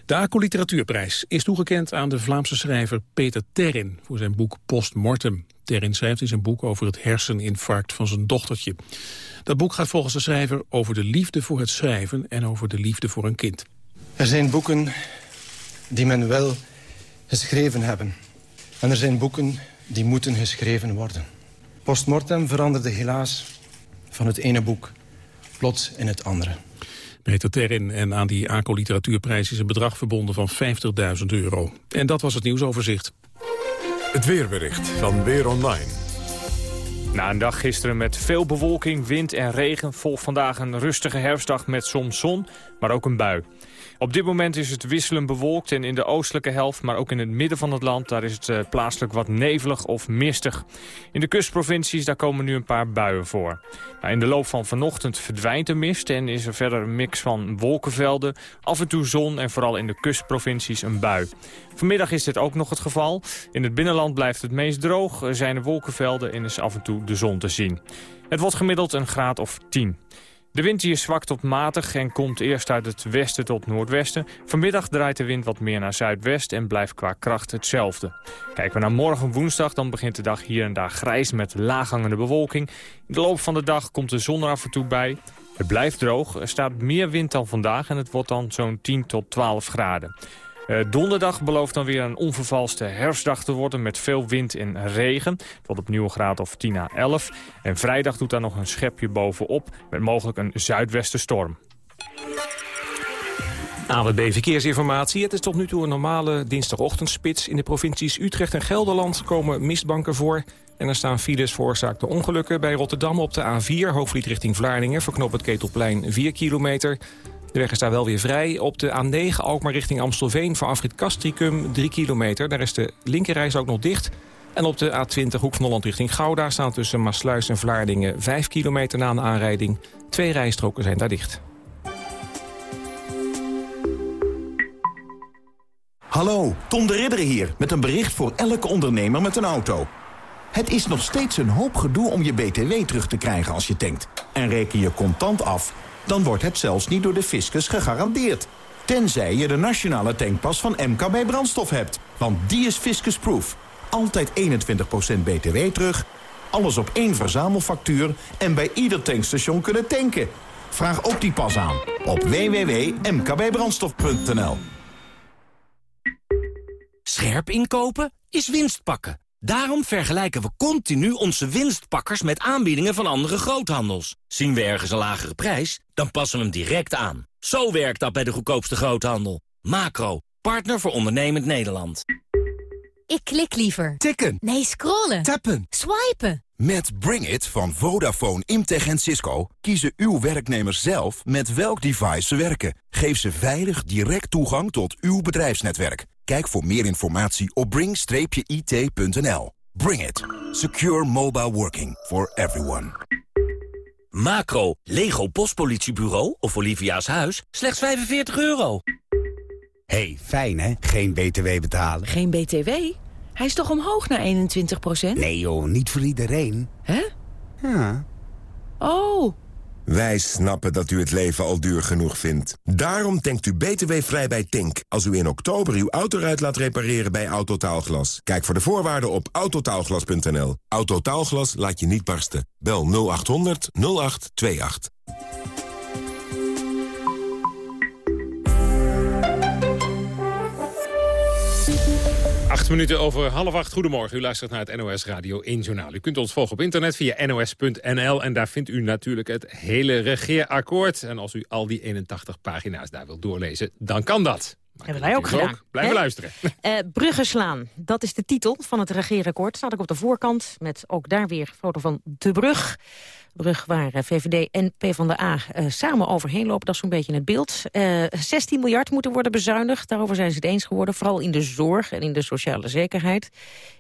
De ACO Literatuurprijs is toegekend aan de Vlaamse schrijver Peter Terrin... voor zijn boek Postmortem. Terrin schrijft in zijn boek over het herseninfarct van zijn dochtertje. Dat boek gaat volgens de schrijver over de liefde voor het schrijven... en over de liefde voor een kind. Er zijn boeken die men wel geschreven hebben. En er zijn boeken die moeten geschreven worden. Postmortem veranderde helaas van het ene boek plots in het andere. Peter Terrin en aan die ACO Literatuurprijs is een bedrag verbonden van 50.000 euro. En dat was het nieuwsoverzicht. Het weerbericht van Weer Online. Na een dag gisteren met veel bewolking, wind en regen... volgt vandaag een rustige herfstdag met soms zon, maar ook een bui. Op dit moment is het wisselend bewolkt en in de oostelijke helft... maar ook in het midden van het land, daar is het uh, plaatselijk wat nevelig of mistig. In de kustprovincies, daar komen nu een paar buien voor. Nou, in de loop van vanochtend verdwijnt de mist en is er verder een mix van wolkenvelden... af en toe zon en vooral in de kustprovincies een bui. Vanmiddag is dit ook nog het geval. In het binnenland blijft het meest droog, er zijn er wolkenvelden en is af en toe de zon te zien. Het wordt gemiddeld een graad of 10. De wind hier zwakt tot matig en komt eerst uit het westen tot noordwesten. Vanmiddag draait de wind wat meer naar zuidwest en blijft qua kracht hetzelfde. Kijken we naar morgen woensdag, dan begint de dag hier en daar grijs met laaghangende bewolking. In de loop van de dag komt de zon er af en toe bij. Het blijft droog, er staat meer wind dan vandaag en het wordt dan zo'n 10 tot 12 graden. Uh, donderdag belooft dan weer een onvervalste herfstdag te worden met veel wind en regen. Wordt opnieuw een graad of 10 à 11. En vrijdag doet daar nog een schepje bovenop met mogelijk een zuidwestenstorm. AWB Verkeersinformatie. Het is tot nu toe een normale dinsdagochtendspits. In de provincies Utrecht en Gelderland komen mistbanken voor. En er staan files veroorzaakt door ongelukken. Bij Rotterdam op de A4, hoofdvliet richting Vlaardingen... verknop het Ketelplein 4 kilometer. De weg is daar wel weer vrij. Op de A9 Alkmaar richting Amstelveen voor afrit Castricum 3 kilometer. Daar is de linkerreis ook nog dicht. En op de A20 Hoek van Holland richting Gouda staan tussen Maasluis en Vlaardingen 5 kilometer na een aanrijding. Twee rijstroken zijn daar dicht. Hallo, Tom de Ridder hier met een bericht voor elke ondernemer met een auto. Het is nog steeds een hoop gedoe om je BTW terug te krijgen als je tankt. En reken je contant af dan wordt het zelfs niet door de fiscus gegarandeerd. Tenzij je de nationale tankpas van MKB Brandstof hebt. Want die is fiscusproof. Altijd 21% btw terug, alles op één verzamelfactuur... en bij ieder tankstation kunnen tanken. Vraag ook die pas aan op www.mkbbrandstof.nl. Scherp inkopen is winst pakken. Daarom vergelijken we continu onze winstpakkers met aanbiedingen van andere groothandels. Zien we ergens een lagere prijs, dan passen we hem direct aan. Zo werkt dat bij de goedkoopste groothandel. Macro, partner voor ondernemend Nederland. Ik klik liever. Tikken. Nee, scrollen. Tappen. Swipen. Met Bring It van Vodafone, Imtech en Cisco kiezen uw werknemers zelf met welk device ze werken. Geef ze veilig direct toegang tot uw bedrijfsnetwerk. Kijk voor meer informatie op bring-it.nl. Bring it. Secure mobile working for everyone. Macro, Lego Postpolitiebureau of Olivia's Huis, slechts 45 euro. hey, fijn hè? Geen BTW betalen. Geen BTW? Hij is toch omhoog naar 21% Nee joh, niet voor iedereen. Hè? Ja. Oh. Wij snappen dat u het leven al duur genoeg vindt. Daarom denkt u btw-vrij bij Tink... als u in oktober uw autoruit laat repareren bij Autotaalglas. Kijk voor de voorwaarden op autotaalglas.nl. Autotaalglas laat je niet barsten. Bel 0800 0828. Acht minuten over half acht. Goedemorgen. U luistert naar het NOS Radio 1 Journaal. U kunt ons volgen op internet via nos.nl. En daar vindt u natuurlijk het hele regeerakkoord. En als u al die 81 pagina's daar wilt doorlezen, dan kan dat. Maar Hebben wij ook gedaan. Blijven luisteren. Uh, bruggen slaan, dat is de titel van het regeerakkoord. Staat ook op de voorkant, met ook daar weer foto van de brug brug waar eh, VVD en PvdA uh, samen overheen lopen. Dat is zo'n beetje het beeld. Uh, eh, 16 miljard moeten worden bezuinigd. Daarover zijn ze het eens geworden. Vooral in de zorg en in de sociale zekerheid.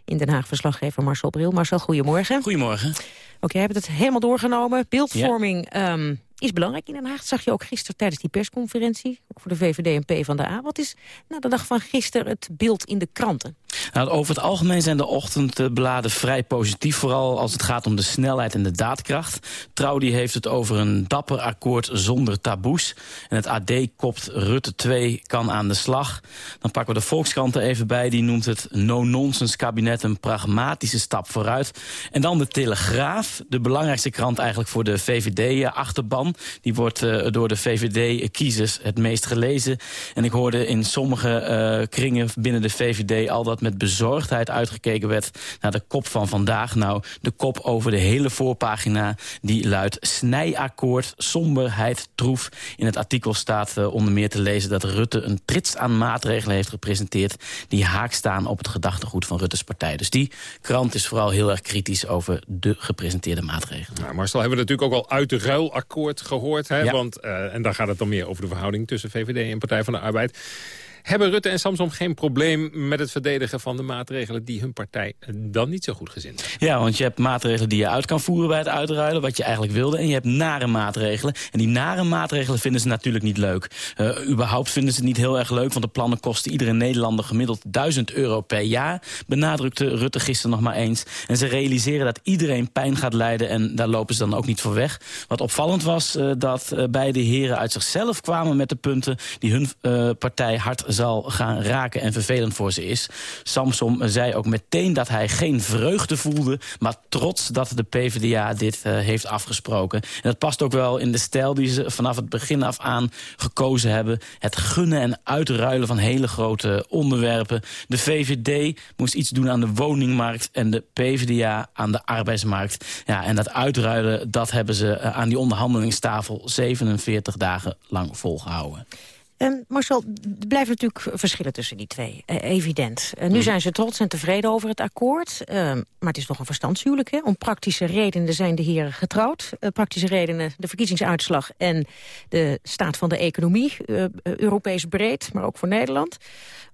In Den Haag verslaggever Marcel Bril. Marcel, goedemorgen. Goedemorgen. Oké, okay, hebt het helemaal doorgenomen. Beeldvorming ja. um, is belangrijk in Den Haag. Dat zag je ook gisteren tijdens die persconferentie. Voor de VVD en PvdA. Wat is na de dag van gisteren het beeld in de kranten? Nou, over het algemeen zijn de ochtendbladen vrij positief. Vooral als het gaat om de snelheid en de daadkracht. Trouw die heeft het over een dapper akkoord zonder taboes. En het AD kopt Rutte 2 kan aan de slag. Dan pakken we de Volkskrant er even bij. Die noemt het no-nonsense kabinet een pragmatische stap vooruit. En dan de Telegraaf. De belangrijkste krant eigenlijk voor de VVD-achterban. Die wordt uh, door de VVD-kiezers het meest gelezen. En ik hoorde in sommige uh, kringen binnen de VVD al dat met bezorgdheid uitgekeken werd naar de kop van vandaag. Nou, de kop over de hele voorpagina, die luidt snijakkoord, somberheid, troef. In het artikel staat uh, onder meer te lezen dat Rutte een trits aan maatregelen heeft gepresenteerd... die haak staan op het gedachtegoed van Rutte's partij. Dus die krant is vooral heel erg kritisch over de gepresenteerde maatregelen. Nou, Marcel hebben we natuurlijk ook al uit de ruilakkoord gehoord. Hè? Want, uh, en daar gaat het dan meer over de verhouding tussen VVD en Partij van de Arbeid. Hebben Rutte en Samsom geen probleem met het verdedigen van de maatregelen... die hun partij dan niet zo goed gezind? Ja, want je hebt maatregelen die je uit kan voeren bij het uitruilen... wat je eigenlijk wilde. En je hebt nare maatregelen. En die nare maatregelen vinden ze natuurlijk niet leuk. Uh, überhaupt vinden ze het niet heel erg leuk... want de plannen kosten iedere Nederlander gemiddeld 1000 euro per jaar... benadrukte Rutte gisteren nog maar eens. En ze realiseren dat iedereen pijn gaat lijden... en daar lopen ze dan ook niet voor weg. Wat opvallend was uh, dat uh, beide heren uit zichzelf kwamen met de punten... die hun partij hard zal gaan raken en vervelend voor ze is. Samsom zei ook meteen dat hij geen vreugde voelde... maar trots dat de PvdA dit uh, heeft afgesproken. En dat past ook wel in de stijl die ze vanaf het begin af aan gekozen hebben. Het gunnen en uitruilen van hele grote onderwerpen. De VVD moest iets doen aan de woningmarkt... en de PvdA aan de arbeidsmarkt. Ja, en dat uitruilen, dat hebben ze uh, aan die onderhandelingstafel 47 dagen lang volgehouden. Um, Marcel, er blijven natuurlijk verschillen tussen die twee, uh, evident. Uh, nu mm. zijn ze trots en tevreden over het akkoord. Uh, maar het is nog een verstandshuwelijk. Hè? Om praktische redenen zijn de heren getrouwd. Uh, praktische redenen, de verkiezingsuitslag en de staat van de economie. Europees breed, maar ook voor Nederland.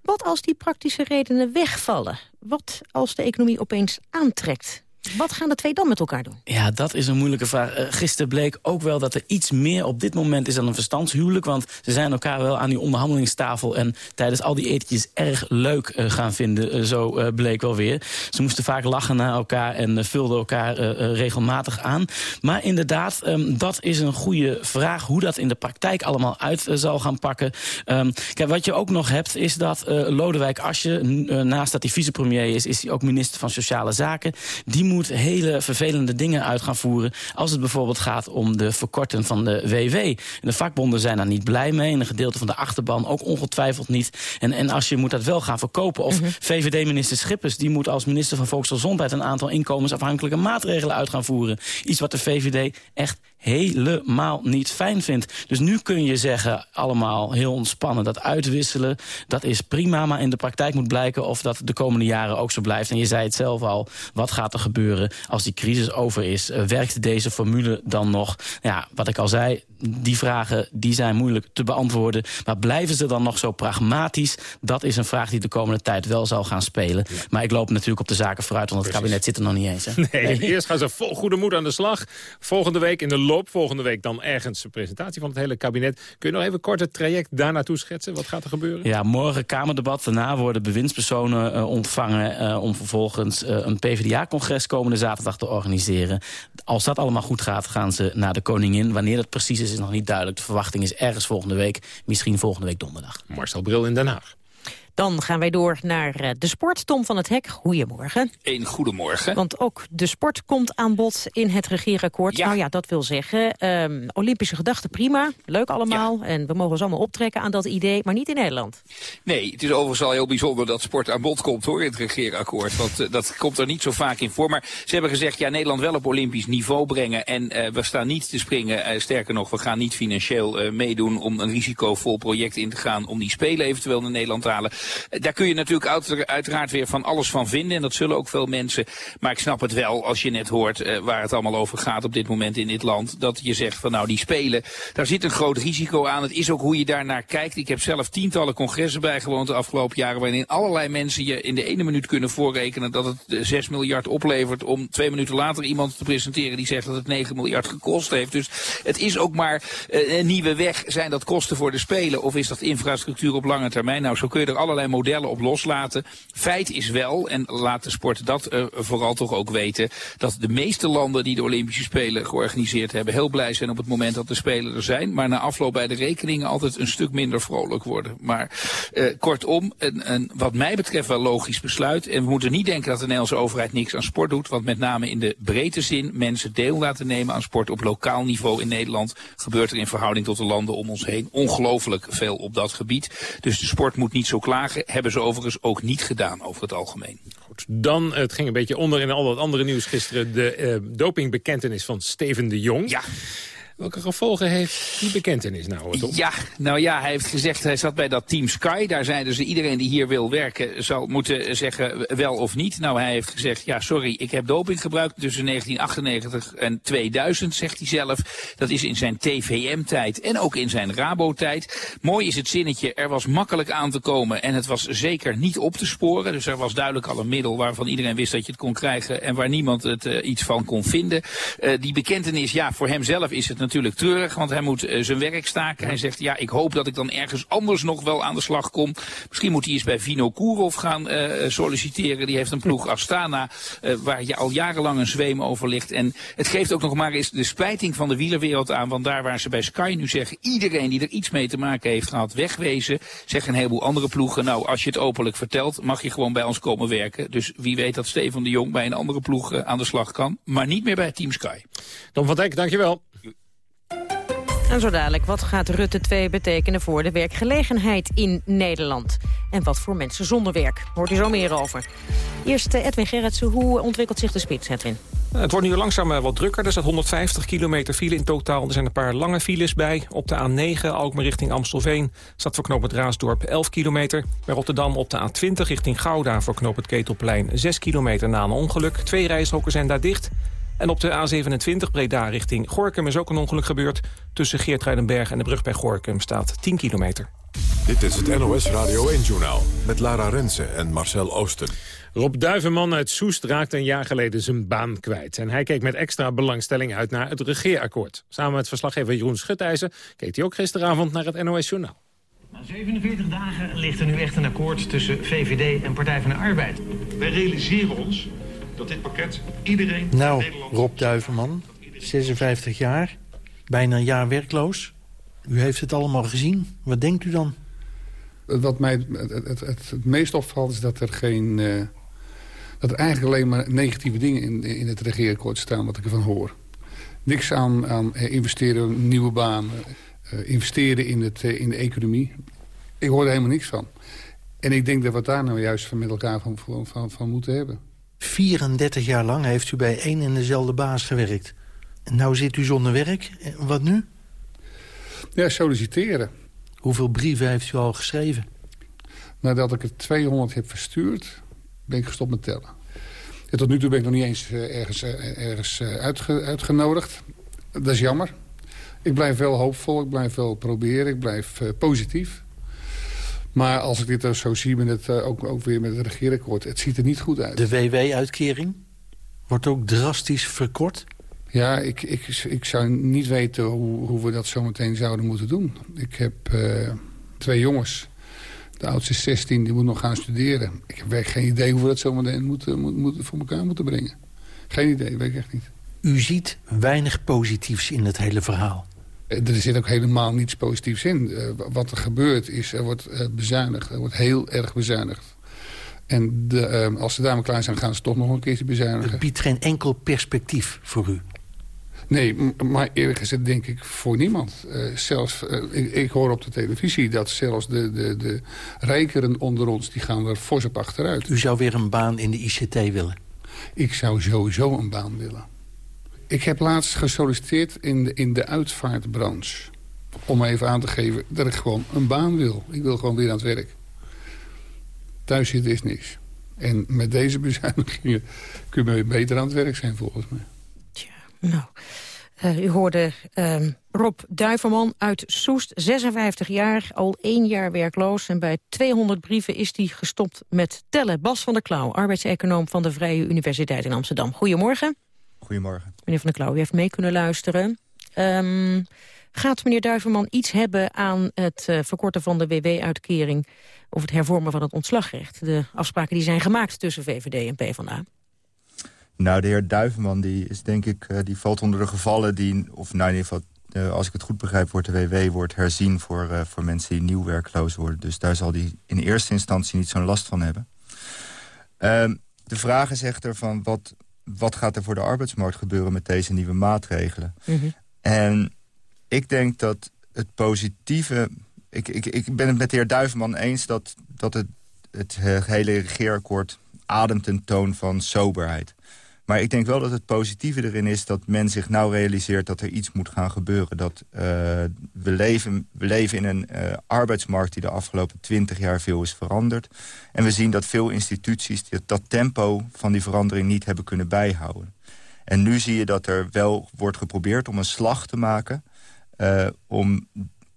Wat als die praktische redenen wegvallen? Wat als de economie opeens aantrekt? Wat gaan de twee dan met elkaar doen? Ja, dat is een moeilijke vraag. Uh, gisteren bleek ook wel dat er iets meer op dit moment is dan een verstandshuwelijk. Want ze zijn elkaar wel aan die onderhandelingstafel... en tijdens al die etentjes erg leuk uh, gaan vinden. Uh, zo bleek wel weer. Ze moesten vaak lachen naar elkaar en vulden elkaar regelmatig aan. Maar inderdaad, um, dat is een goede vraag... hoe dat in de praktijk allemaal uit zal gaan pakken. Um, kijk, wat je ook nog hebt, is dat Lodewijk Asje... naast dat hij vicepremier is, is hij ook minister van Sociale Zaken... Die moet hele vervelende dingen uit gaan voeren... als het bijvoorbeeld gaat om de verkorten van de WW. En de vakbonden zijn daar niet blij mee. En een gedeelte van de achterban ook ongetwijfeld niet. En, en als je moet dat wel gaan verkopen. Of -hmm. VVD-minister Schippers die moet als minister van Volksgezondheid... een aantal inkomensafhankelijke maatregelen uit gaan voeren. Iets wat de VVD echt helemaal niet fijn vindt. Dus nu kun je zeggen, allemaal heel ontspannen, dat uitwisselen... dat is prima, maar in de praktijk moet blijken... of dat de komende jaren ook zo blijft. En je zei het zelf al, wat gaat er gebeuren als die crisis over is? Uh, werkt deze formule dan nog? Ja, wat ik al zei, die vragen die zijn moeilijk te beantwoorden. Maar blijven ze dan nog zo pragmatisch? Dat is een vraag die de komende tijd wel zal gaan spelen. Ja. Maar ik loop natuurlijk op de zaken vooruit, want het Precies. kabinet zit er nog niet eens. Hè? Nee, nee, eerst gaan ze vol goede moed aan de slag. Volgende week in de loop, volgende week dan ergens een presentatie van het hele kabinet. Kun je nog even kort het traject daar naartoe schetsen? Wat gaat er gebeuren? Ja, morgen Kamerdebat. Daarna worden bewindspersonen uh, ontvangen... Uh, om vervolgens uh, een PvdA-congres komende zaterdag te organiseren. Als dat allemaal goed gaat, gaan ze naar de koningin. Wanneer dat precies is, is nog niet duidelijk. De verwachting is ergens volgende week, misschien volgende week donderdag. Marcel Bril in Den Haag. Dan gaan wij door naar uh, de sport. Tom van het Hek, goedemorgen. Een goedemorgen. Want ook de sport komt aan bod in het regeerakkoord. Ja. Nou ja, dat wil zeggen, um, Olympische gedachten prima, leuk allemaal. Ja. En we mogen ons allemaal optrekken aan dat idee, maar niet in Nederland. Nee, het is overigens al heel bijzonder dat sport aan bod komt hoor, in het regeerakkoord. Want uh, dat komt er niet zo vaak in voor. Maar ze hebben gezegd, ja, Nederland wel op Olympisch niveau brengen. En uh, we staan niet te springen. sterker nog, we gaan niet financieel meedoen om een risicovol project in te gaan... om die Spelen eventueel naar Nederland te halen. Daar kun je natuurlijk uiteraard weer van alles van vinden. En dat zullen ook veel mensen. Maar ik snap het wel als je net hoort uh, waar het allemaal over gaat op dit moment in dit land. Dat je zegt van nou die spelen, daar zit een groot risico aan. Het is ook hoe je daar naar kijkt. Ik heb zelf tientallen congressen bijgewoond de afgelopen jaren. Waarin allerlei mensen je in de ene minuut kunnen voorrekenen dat het 6 miljard oplevert. Om twee minuten later iemand te presenteren die zegt dat het 9 miljard gekost heeft. Dus het is ook maar uh, een nieuwe weg. Zijn dat kosten voor de spelen of is dat infrastructuur op lange termijn? Nou zo kun je er allerlei modellen op loslaten. Feit is wel, en laat de sport dat uh, vooral toch ook weten, dat de meeste landen die de Olympische Spelen georganiseerd hebben heel blij zijn op het moment dat de Spelen er zijn. Maar na afloop bij de rekeningen altijd een stuk minder vrolijk worden. Maar uh, kortom, een, wat mij betreft wel logisch besluit. En we moeten niet denken dat de Nederlandse overheid niks aan sport doet. Want met name in de breedte zin mensen deel laten nemen aan sport op lokaal niveau in Nederland. Gebeurt er in verhouding tot de landen om ons heen ongelooflijk veel op dat gebied. Dus de sport moet niet zo klaar vragen. Hebben ze overigens ook niet gedaan over het algemeen. Goed, dan, het ging een beetje onder in al dat andere nieuws gisteren... de uh, dopingbekentenis van Steven de Jong. Ja. Welke gevolgen heeft die bekentenis nou? Tom? Ja, nou ja, hij heeft gezegd, hij zat bij dat Team Sky. Daar zeiden ze, iedereen die hier wil werken zal moeten zeggen wel of niet. Nou, hij heeft gezegd, ja, sorry, ik heb doping gebruikt tussen 1998 en 2000, zegt hij zelf. Dat is in zijn TVM-tijd en ook in zijn Rabo-tijd. Mooi is het zinnetje, er was makkelijk aan te komen en het was zeker niet op te sporen. Dus er was duidelijk al een middel waarvan iedereen wist dat je het kon krijgen en waar niemand het uh, iets van kon vinden. Uh, die bekentenis, ja, voor hemzelf is het natuurlijk natuurlijk treurig, want hij moet uh, zijn werk staken. Hij zegt, ja, ik hoop dat ik dan ergens anders nog wel aan de slag kom. Misschien moet hij eens bij Vino Kourov gaan uh, solliciteren. Die heeft een ploeg Astana, uh, waar je al jarenlang een zweem over ligt. En het geeft ook nog maar eens de splijting van de wielerwereld aan. Want daar waar ze bij Sky nu zeggen, iedereen die er iets mee te maken heeft gaat wegwezen. Zeggen een heleboel andere ploegen, nou, als je het openlijk vertelt, mag je gewoon bij ons komen werken. Dus wie weet dat Steven de Jong bij een andere ploeg aan de slag kan. Maar niet meer bij Team Sky. Don van Dijk, dankjewel. En zo dadelijk, wat gaat Rutte 2 betekenen voor de werkgelegenheid in Nederland? En wat voor mensen zonder werk? Hoort u zo meer over. Eerst Edwin Gerritsen, hoe ontwikkelt zich de spits, Edwin? Het wordt nu langzaam wat drukker. Er staat 150 kilometer file in totaal. Er zijn een paar lange files bij. Op de A9, Alkmaar richting Amstelveen, staat voor knoop het Raasdorp 11 kilometer. Bij Rotterdam op de A20 richting Gouda voor knoop het Ketelplein 6 kilometer na een ongeluk. Twee rijstroken zijn daar dicht. En op de A27 Breda richting Gorkum is ook een ongeluk gebeurd. Tussen Geertruidenberg en de brug bij Gorkum staat 10 kilometer. Dit is het NOS Radio 1-journaal met Lara Rensen en Marcel Oosten. Rob Duivenman uit Soest raakte een jaar geleden zijn baan kwijt. En hij keek met extra belangstelling uit naar het regeerakkoord. Samen met verslaggever Jeroen Schutijzer keek hij ook gisteravond naar het NOS-journaal. Na 47 dagen ligt er nu echt een akkoord tussen VVD en Partij van de Arbeid. Wij realiseren ons dat dit pakket iedereen... Nou, Rob Duiverman, 56 jaar, bijna een jaar werkloos. U heeft het allemaal gezien. Wat denkt u dan? Wat mij het, het, het, het meest opvalt is dat er geen... Uh, dat er eigenlijk alleen maar negatieve dingen in, in het regeerakkoord staan... wat ik ervan hoor. Niks aan, aan investeren in nieuwe banen. Uh, investeren in, het, uh, in de economie. Ik hoor er helemaal niks van. En ik denk dat we daar nou juist van met elkaar van, van, van moeten hebben. 34 jaar lang heeft u bij één en dezelfde baas gewerkt. Nou zit u zonder werk. Wat nu? Ja, solliciteren. Hoeveel brieven heeft u al geschreven? Nadat ik er 200 heb verstuurd, ben ik gestopt met tellen. En tot nu toe ben ik nog niet eens uh, ergens, uh, ergens uitge uitgenodigd. Dat is jammer. Ik blijf wel hoopvol, ik blijf wel proberen, ik blijf positief. Maar als ik dit zo zie, met het, uh, ook, ook weer met het regeerakkoord... het ziet er niet goed uit. De WW-uitkering wordt ook drastisch verkort? Ja, ik, ik, ik zou niet weten hoe, hoe we dat zo meteen zouden moeten doen. Ik heb uh, twee jongens. De oudste is 16, die moet nog gaan studeren. Ik heb echt geen idee hoe we dat zo meteen moeten, moet, moet, voor elkaar moeten brengen. Geen idee, weet ik echt niet. U ziet weinig positiefs in het hele verhaal. Er zit ook helemaal niets positiefs in. Uh, wat er gebeurt is, er wordt uh, bezuinigd. Er wordt heel erg bezuinigd. En de, als ze daarmee klaar zijn, gaan ze toch nog een keertje bezuinigen. Het biedt geen enkel perspectief voor u? Nee, maar eerlijk gezegd denk ik voor niemand. Uh, zelfs, ik, ik, hoor op de televisie dat zelfs de, de, de rijkeren onder ons... die gaan er fors op achteruit. U zou weer een baan in de ICT willen? Ik zou sowieso een baan willen. Ik heb laatst gesolliciteerd in de, in de uitvaartbranche. Om even aan te geven dat ik gewoon een baan wil. Ik wil gewoon weer aan het werk. Thuis zitten is niks. En met deze bezuinigingen kun je beter aan het werk zijn volgens mij. Tja, nou... Uh, u hoorde uh, Rob Duiverman uit Soest, 56 jaar, al één jaar werkloos. En bij 200 brieven is hij gestopt met tellen. Bas van der Klauw, arbeidseconoom van de Vrije Universiteit in Amsterdam. Goedemorgen. Goedemorgen. Meneer Van der Klauw, u heeft mee kunnen luisteren. Um, gaat meneer Duiverman iets hebben aan het uh, verkorten van de WW-uitkering... of het hervormen van het ontslagrecht? De afspraken die zijn gemaakt tussen VVD en PvdA. Nou, de heer Duiverman die is denk ik, uh, die valt onder de gevallen die... of nou in ieder geval, uh, als ik het goed begrijp, wordt de WW wordt herzien... voor, voor mensen die nieuw werkloos worden. Dus daar zal hij in eerste instantie niet zo'n last van hebben. Ehm, de vraag is echter van wat wat gaat er voor de arbeidsmarkt gebeuren met deze nieuwe maatregelen? Mm -hmm. En ik denk dat het positieve... Ik, ik, ik ben het met de heer Duivenman eens dat, dat het, het hele regeerakkoord ademt een toon van soberheid. Maar ik denk wel dat het positieve erin is dat men zich nou realiseert dat er iets moet gaan gebeuren. Dat uh, we, leven, we leven in een uh, arbeidsmarkt die de afgelopen twintig jaar veel is veranderd. En we zien dat veel instituties dat, dat tempo van die verandering niet hebben kunnen bijhouden. En nu zie je dat er wel wordt geprobeerd om een slag te maken... Uh, om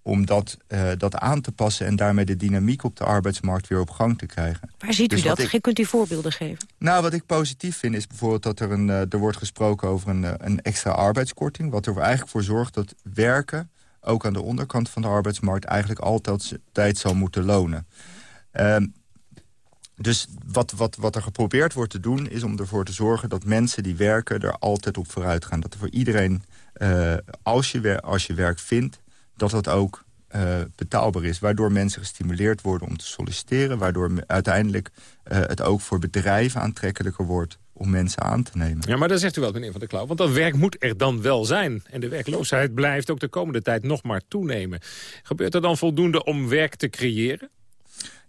om dat, uh, dat aan te passen... en daarmee de dynamiek op de arbeidsmarkt weer op gang te krijgen. Waar ziet u Dus dat? ik- Kunt u voorbeelden geven? Nou, wat ik positief vind is bijvoorbeeld dat er, een, eh, er wordt gesproken over een, eh, een extra arbeidskorting. Wat er eigenlijk voor zorgt dat werken, ook aan de onderkant van de arbeidsmarkt... eigenlijk altijd tijd zal moeten lonen. Ehm, dus wat, wat, wat er geprobeerd wordt te doen is om ervoor te zorgen... dat mensen die werken er altijd op vooruit gaan. Dat er voor iedereen, eh, als, je als je werk vindt, dat dat ook eh, betaalbaar is. Waardoor mensen gestimuleerd worden om te solliciteren. Waardoor uiteindelijk eh, het ook voor bedrijven aantrekkelijker wordt om mensen aan te nemen. Ja, maar dat zegt u wel, meneer Van der Klauw. Want dat werk moet er dan wel zijn. En de werkloosheid blijft ook de komende tijd nog maar toenemen. Gebeurt er dan voldoende om werk te creëren?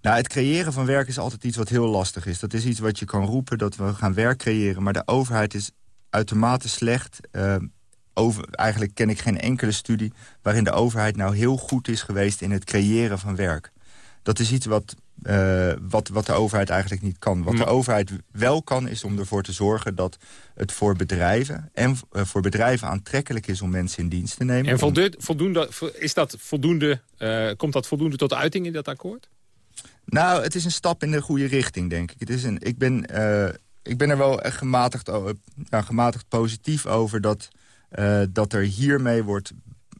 Nou, het creëren van werk is altijd iets wat heel lastig is. Dat is iets wat je kan roepen, dat we gaan werk creëren. Maar de overheid is uitermate slecht. Eh, over, eigenlijk ken ik geen enkele studie waarin de overheid nou heel goed is geweest... in het creëren van werk. Dat is iets wat, eh, wat, wat de overheid eigenlijk niet kan. Wat de overheid wel kan, is om ervoor te zorgen dat het voor bedrijven... en eh, voor bedrijven aantrekkelijk is om mensen in dienst te nemen. En voldoende, voldoende, is dat voldoende, eh, komt dat voldoende tot uiting in dat akkoord? Nou, het is een stap in de goede richting, denk ik. Het is een, ik, ben, ik ben er wel gematigd, ja, gematigd positief over... dat, dat er hiermee wordt,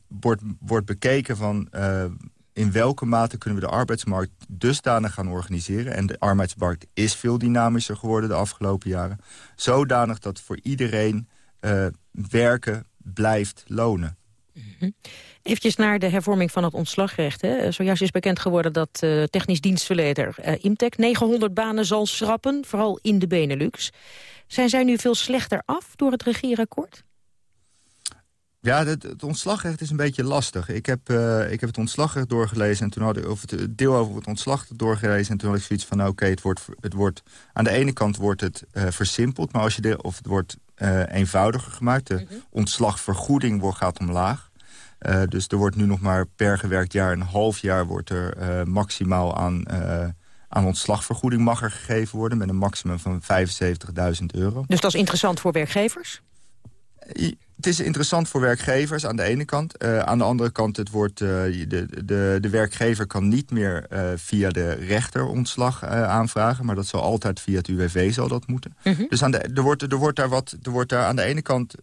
wordt, wordt bekeken van... eh, in welke mate kunnen we de arbeidsmarkt dusdanig gaan organiseren... en de arbeidsmarkt is veel dynamischer geworden de afgelopen jaren... zodanig dat voor iedereen eh, werken blijft lonen. Eventjes naar de hervorming van het ontslagrecht. Hè. Zojuist is bekend geworden dat eh, technisch dienstverlener eh, Imtech 900 banen zal schrappen, vooral in de Benelux. Zijn zij nu veel slechter af door het regeerakkoord? Ja, het, het ontslagrecht is een beetje lastig. Ik heb, eh, ik heb het ontslagrecht doorgelezen en toen had ik, of het deel over het ontslag doorgelezen en toen had ik zoiets van, nou, oké, het, wordt, het wordt aan de ene kant wordt het eh, versimpeld, maar als je de, of het wordt eh, eenvoudiger gemaakt. De ontslagvergoeding wordt, gaat omlaag. Dus er wordt nu nog maar per gewerkt jaar, een half jaar wordt er maximaal aan, aan ontslagvergoeding mag er gegeven worden met een maximum van 75.000 euro. Dus dat is interessant voor werkgevers? Het is interessant voor werkgevers aan de ene kant. Eh, aan de andere kant, het wordt, eh, de, de, de werkgever kan niet meer eh, via de rechter ontslag aanvragen. Maar dat zal altijd via het UWV zal dat moeten. Dus aan de, er, wordt, er wordt daar wat. Er wordt daar aan de ene kant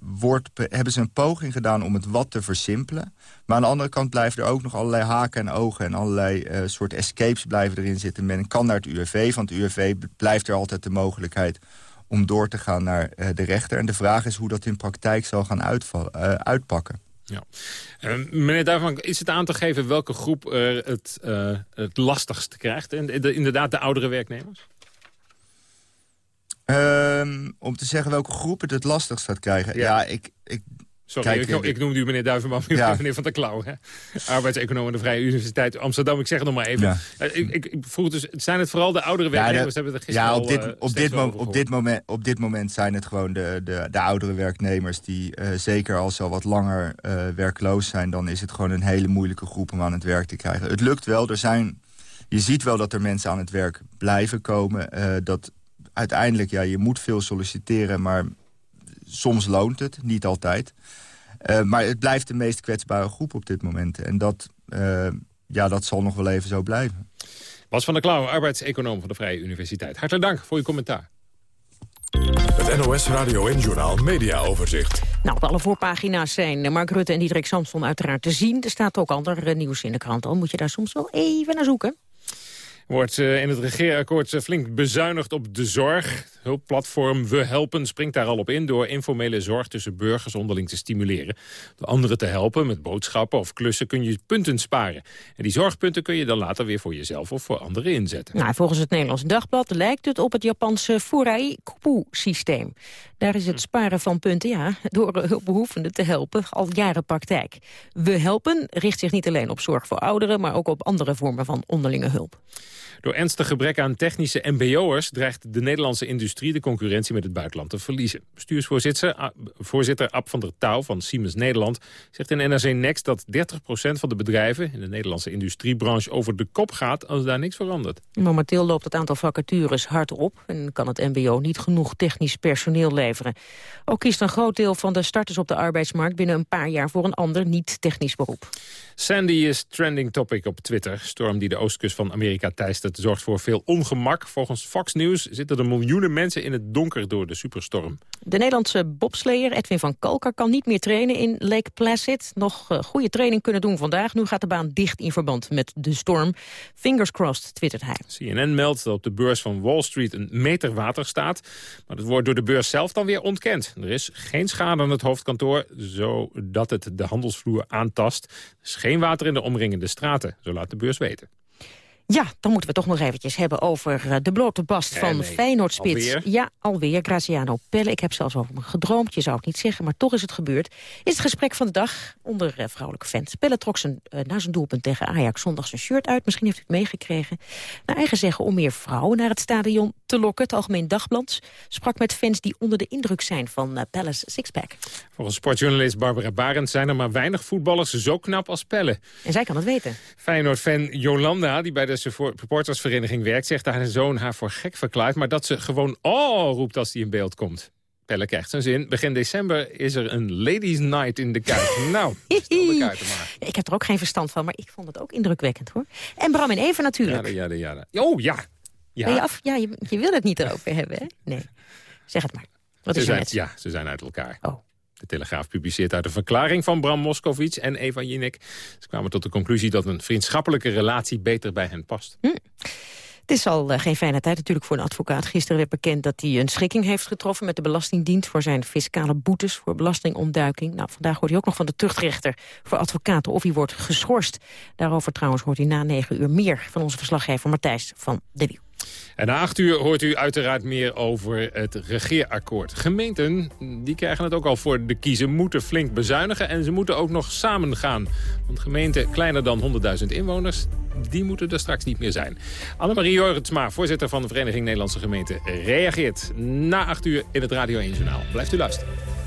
wordt, hebben ze een poging gedaan om het wat te versimpelen. Maar aan de andere kant blijven er ook nog allerlei haken en ogen en allerlei eh soort escapes blijven erin zitten. Men kan naar het UWV, want het UWV blijft er altijd de mogelijkheid om door te gaan naar eh, de rechter. En de vraag is hoe dat in praktijk zal gaan uitvallen, eh, uitpakken. Ja. Eh, meneer Duivenman, is het aan te geven welke groep er het, eh, het lastigst krijgt? En de- inderdaad de oudere werknemers? Ehm, om te zeggen welke groep het het lastigst gaat krijgen. Ja, ik, ik, Sorry, kijk, ik, eh, ik noemde u meneer Duivenman, Ja. meneer Van der Klauw. Hè? Arbeidseconoom aan de Vrije Universiteit Amsterdam. Ik zeg het nog maar even. Ja. Eh, ik, ik, ik vroeg dus, zijn het vooral de oudere Ja, werknemers? de- hebben er ja, op al, dit, eh, op, dit op, moment, op dit moment zijn het gewoon de, de, de oudere werknemers... die zeker als ze al wat langer werkloos zijn... dan is het gewoon een hele moeilijke groep om aan het werk te krijgen. Het lukt wel, er zijn, je ziet wel dat er mensen aan het werk blijven komen. dat uiteindelijk, ja, je moet veel solliciteren... maar soms loont het, niet altijd. Eh, maar het blijft de meest kwetsbare groep op dit moment. En dat, eh, ja, dat zal nog wel even zo blijven. Bas van der Klauw, arbeidseconoom van de Vrije Universiteit. Hartelijk dank voor uw commentaar. Het NOS Radio en Journaal Media Overzicht. Nou, op alle voorpagina's zijn Mark Rutte en Diederik Samson uiteraard te zien. Er staat ook ander eh, nieuws in de krant. Al moet je daar soms wel even naar zoeken. Wordt eh, in het regeerakkoord flink bezuinigd op de zorg. Hulpplatform We Helpen springt daar al op in... door informele zorg tussen burgers onderling te stimuleren. Door anderen te helpen met boodschappen of klussen kun je punten sparen. En die zorgpunten kun je dan later weer voor jezelf of voor anderen inzetten. Nou, volgens het Nederlands Dagblad lijkt het op het Japanse Furai-Kupu-systeem. Daar is het sparen van punten, ja, door hulpbehoevenden te helpen, al jaren praktijk. We Helpen richt zich niet alleen op zorg voor ouderen... maar ook op andere vormen van onderlinge hulp. Door ernstig gebrek aan technische mbo'ers dreigt de Nederlandse industrie de concurrentie met het buitenland te verliezen. Bestuursvoorzitter voorzitter Ab van der Touw van Siemens Nederland zegt in NRC Next dat 30% van de bedrijven in de Nederlandse industriebranche over de kop gaat als daar niks verandert. Momenteel loopt het aantal vacatures hard op en kan het mbo niet genoeg technisch personeel leveren. Ook kiest een groot deel van de starters op de arbeidsmarkt binnen een paar jaar voor een ander niet-technisch beroep. Sandy is trending topic op Twitter. Storm die de oostkust van Amerika teistert zorgt voor veel ongemak. Volgens Fox News zitten er miljoenen mensen in het donker door de superstorm. De Nederlandse bobsleer Edwin van Kalker kan niet meer trainen in Lake Placid. Nog uh, goede training kunnen doen vandaag. Nu gaat de baan dicht in verband met de storm. Fingers crossed, twittert hij. CNN meldt dat op de beurs van Wall Street een meter water staat. Maar dat wordt door de beurs zelf dan weer ontkend. Er is geen schade aan het hoofdkantoor, zodat het de handelsvloer aantast. Er is geen water in de omringende straten, zo laat de beurs weten. Ja, dan moeten we toch nog eventjes hebben over uh, de blote bast van nee, Feyenoordspits. Alweer? Ja, alweer. Graziano Pelle. Ik heb zelfs over hem gedroomd. Je zou het niet zeggen, maar toch is het gebeurd. Is het gesprek van de dag onder uh, vrouwelijke fans. Pelle trok zijn, uh, na zijn doelpunt tegen Ajax zondag zijn shirt uit. Misschien heeft u het meegekregen. Naar eigen zeggen om meer vrouwen naar het stadion te lokken. Het Algemeen Dagblad sprak met fans die onder de indruk zijn van uh, Pelle's sixpack. Volgens sportjournalist Barbara Barend zijn er maar weinig voetballers zo knap als Pelle. En zij kan het weten. Feyenoord-fan Jolanda, die bij de supportersvereniging werkt... zegt haar zoon haar voor gek verklaart... maar dat ze gewoon oh roept als hij in beeld komt. Pelle krijgt zijn zin. Begin december is er een ladies night in de Kuip. nou, de maar. Ik heb er ook geen verstand van, maar ik vond het ook indrukwekkend, hoor. En Bram en Eva natuurlijk. Ja, ja, ja. Oh, ja. Ja, je, af, ja je, je, wil het niet erover hebben, hè? Nee. Zeg het maar. Wat ze is zijn, net? Ja, ze zijn uit elkaar. Oh. De Telegraaf publiceert uit een verklaring van Bram Moskowitz en Eva Jinek. Ze kwamen tot de conclusie dat een vriendschappelijke relatie beter bij hen past. Hm. Het is al uh, geen fijne tijd natuurlijk voor een advocaat. Gisteren werd bekend dat hij een schikking heeft getroffen met de Belastingdienst... voor zijn fiscale boetes voor belastingontduiking. Nou, vandaag hoort hij ook nog van de tuchtrechter voor advocaten of hij wordt geschorst. Daarover trouwens hoort hij na negen uur meer van onze verslaggever Matthijs van de Wiel. En na acht uur hoort u uiteraard meer over het regeerakkoord. Gemeenten die krijgen het ook al voor de kiezen, moeten flink bezuinigen... en ze moeten ook nog samen gaan. Want gemeenten kleiner dan 100.000 inwoners, die moeten er straks niet meer zijn. Annemarie Jorritsma, voorzitter van de Vereniging Nederlandse Gemeenten... reageert na acht uur in het Radio 1-journaal. Blijft u luisteren.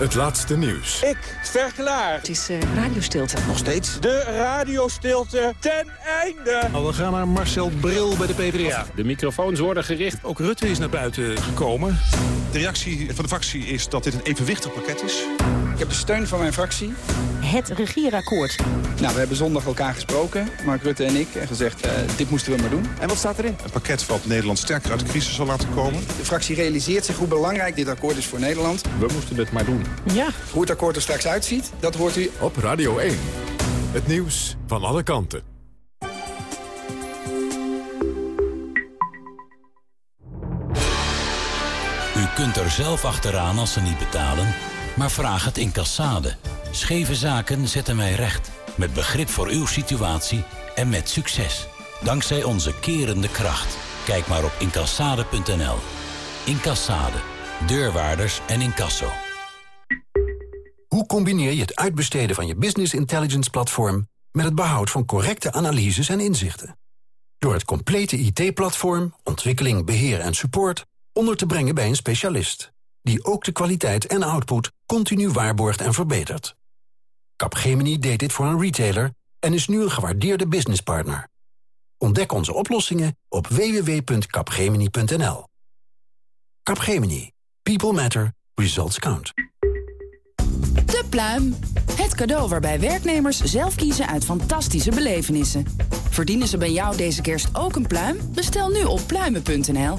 Het laatste nieuws. Ik verklaar. Het is uh, radiostilte. Nog steeds. De radiostilte ten einde. Nou, we gaan naar Marcel Bril bij de PvdA. De microfoons worden gericht. Ook Rutte is naar buiten gekomen. De reactie van de fractie is dat dit een evenwichtig pakket is. Ik heb de steun van mijn fractie. Het regeerakkoord. Nou, we hebben zondag elkaar gesproken, Mark Rutte en ik, en gezegd, uh, dit moesten we maar doen. En wat staat erin? Een pakket wat Nederland sterker uit de crisis zal laten komen. De fractie realiseert zich hoe belangrijk dit akkoord is voor Nederland. We moesten het maar doen. Ja. Hoe het akkoord er straks uitziet, dat hoort u... Op Radio 1. Het nieuws van alle kanten. U kunt er zelf achteraan als ze niet betalen, maar vraag het in Cassade. Scheve zaken zetten wij recht. Met begrip voor uw situatie en met succes. Dankzij onze kerende kracht. Kijk maar op incassade.nl. Incassade. Deurwaarders en incasso. Hoe combineer je het uitbesteden van je business intelligence platform... met het behoud van correcte analyses en inzichten? Door het complete IT-platform, ontwikkeling, beheer en support... onder te brengen bij een specialist... die ook de kwaliteit en output continu waarborgt en verbetert. Capgemini deed dit voor een retailer en is nu een gewaardeerde businesspartner. Ontdek onze oplossingen op www.capgemini.nl. Capgemini. People matter. Results count. De pluim. Het cadeau waarbij werknemers zelf kiezen uit fantastische belevenissen. Verdienen ze bij jou deze kerst ook een pluim? Bestel nu op pluimen.nl.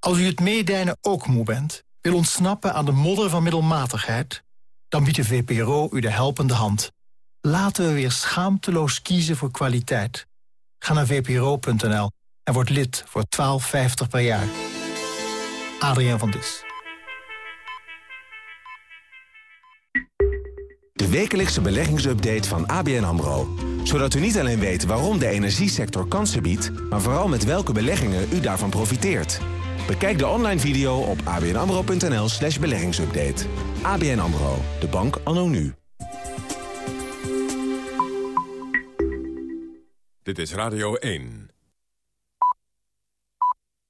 Als u het meedijnen ook moe bent, wil ontsnappen aan de modder van middelmatigheid... dan biedt de VPRO u de helpende hand. Laten we weer schaamteloos kiezen voor kwaliteit. Ga naar vpro.nl en word lid voor 12,50 per jaar. Adriaan van Dis. De wekelijkse beleggingsupdate van ABN AMRO. Zodat u niet alleen weet waarom de energiesector kansen biedt... maar vooral met welke beleggingen u daarvan profiteert. Bekijk de online video op abnamro.nl slash beleggingsupdate. ABN AMRO, de bank anno nu. Dit is Radio 1.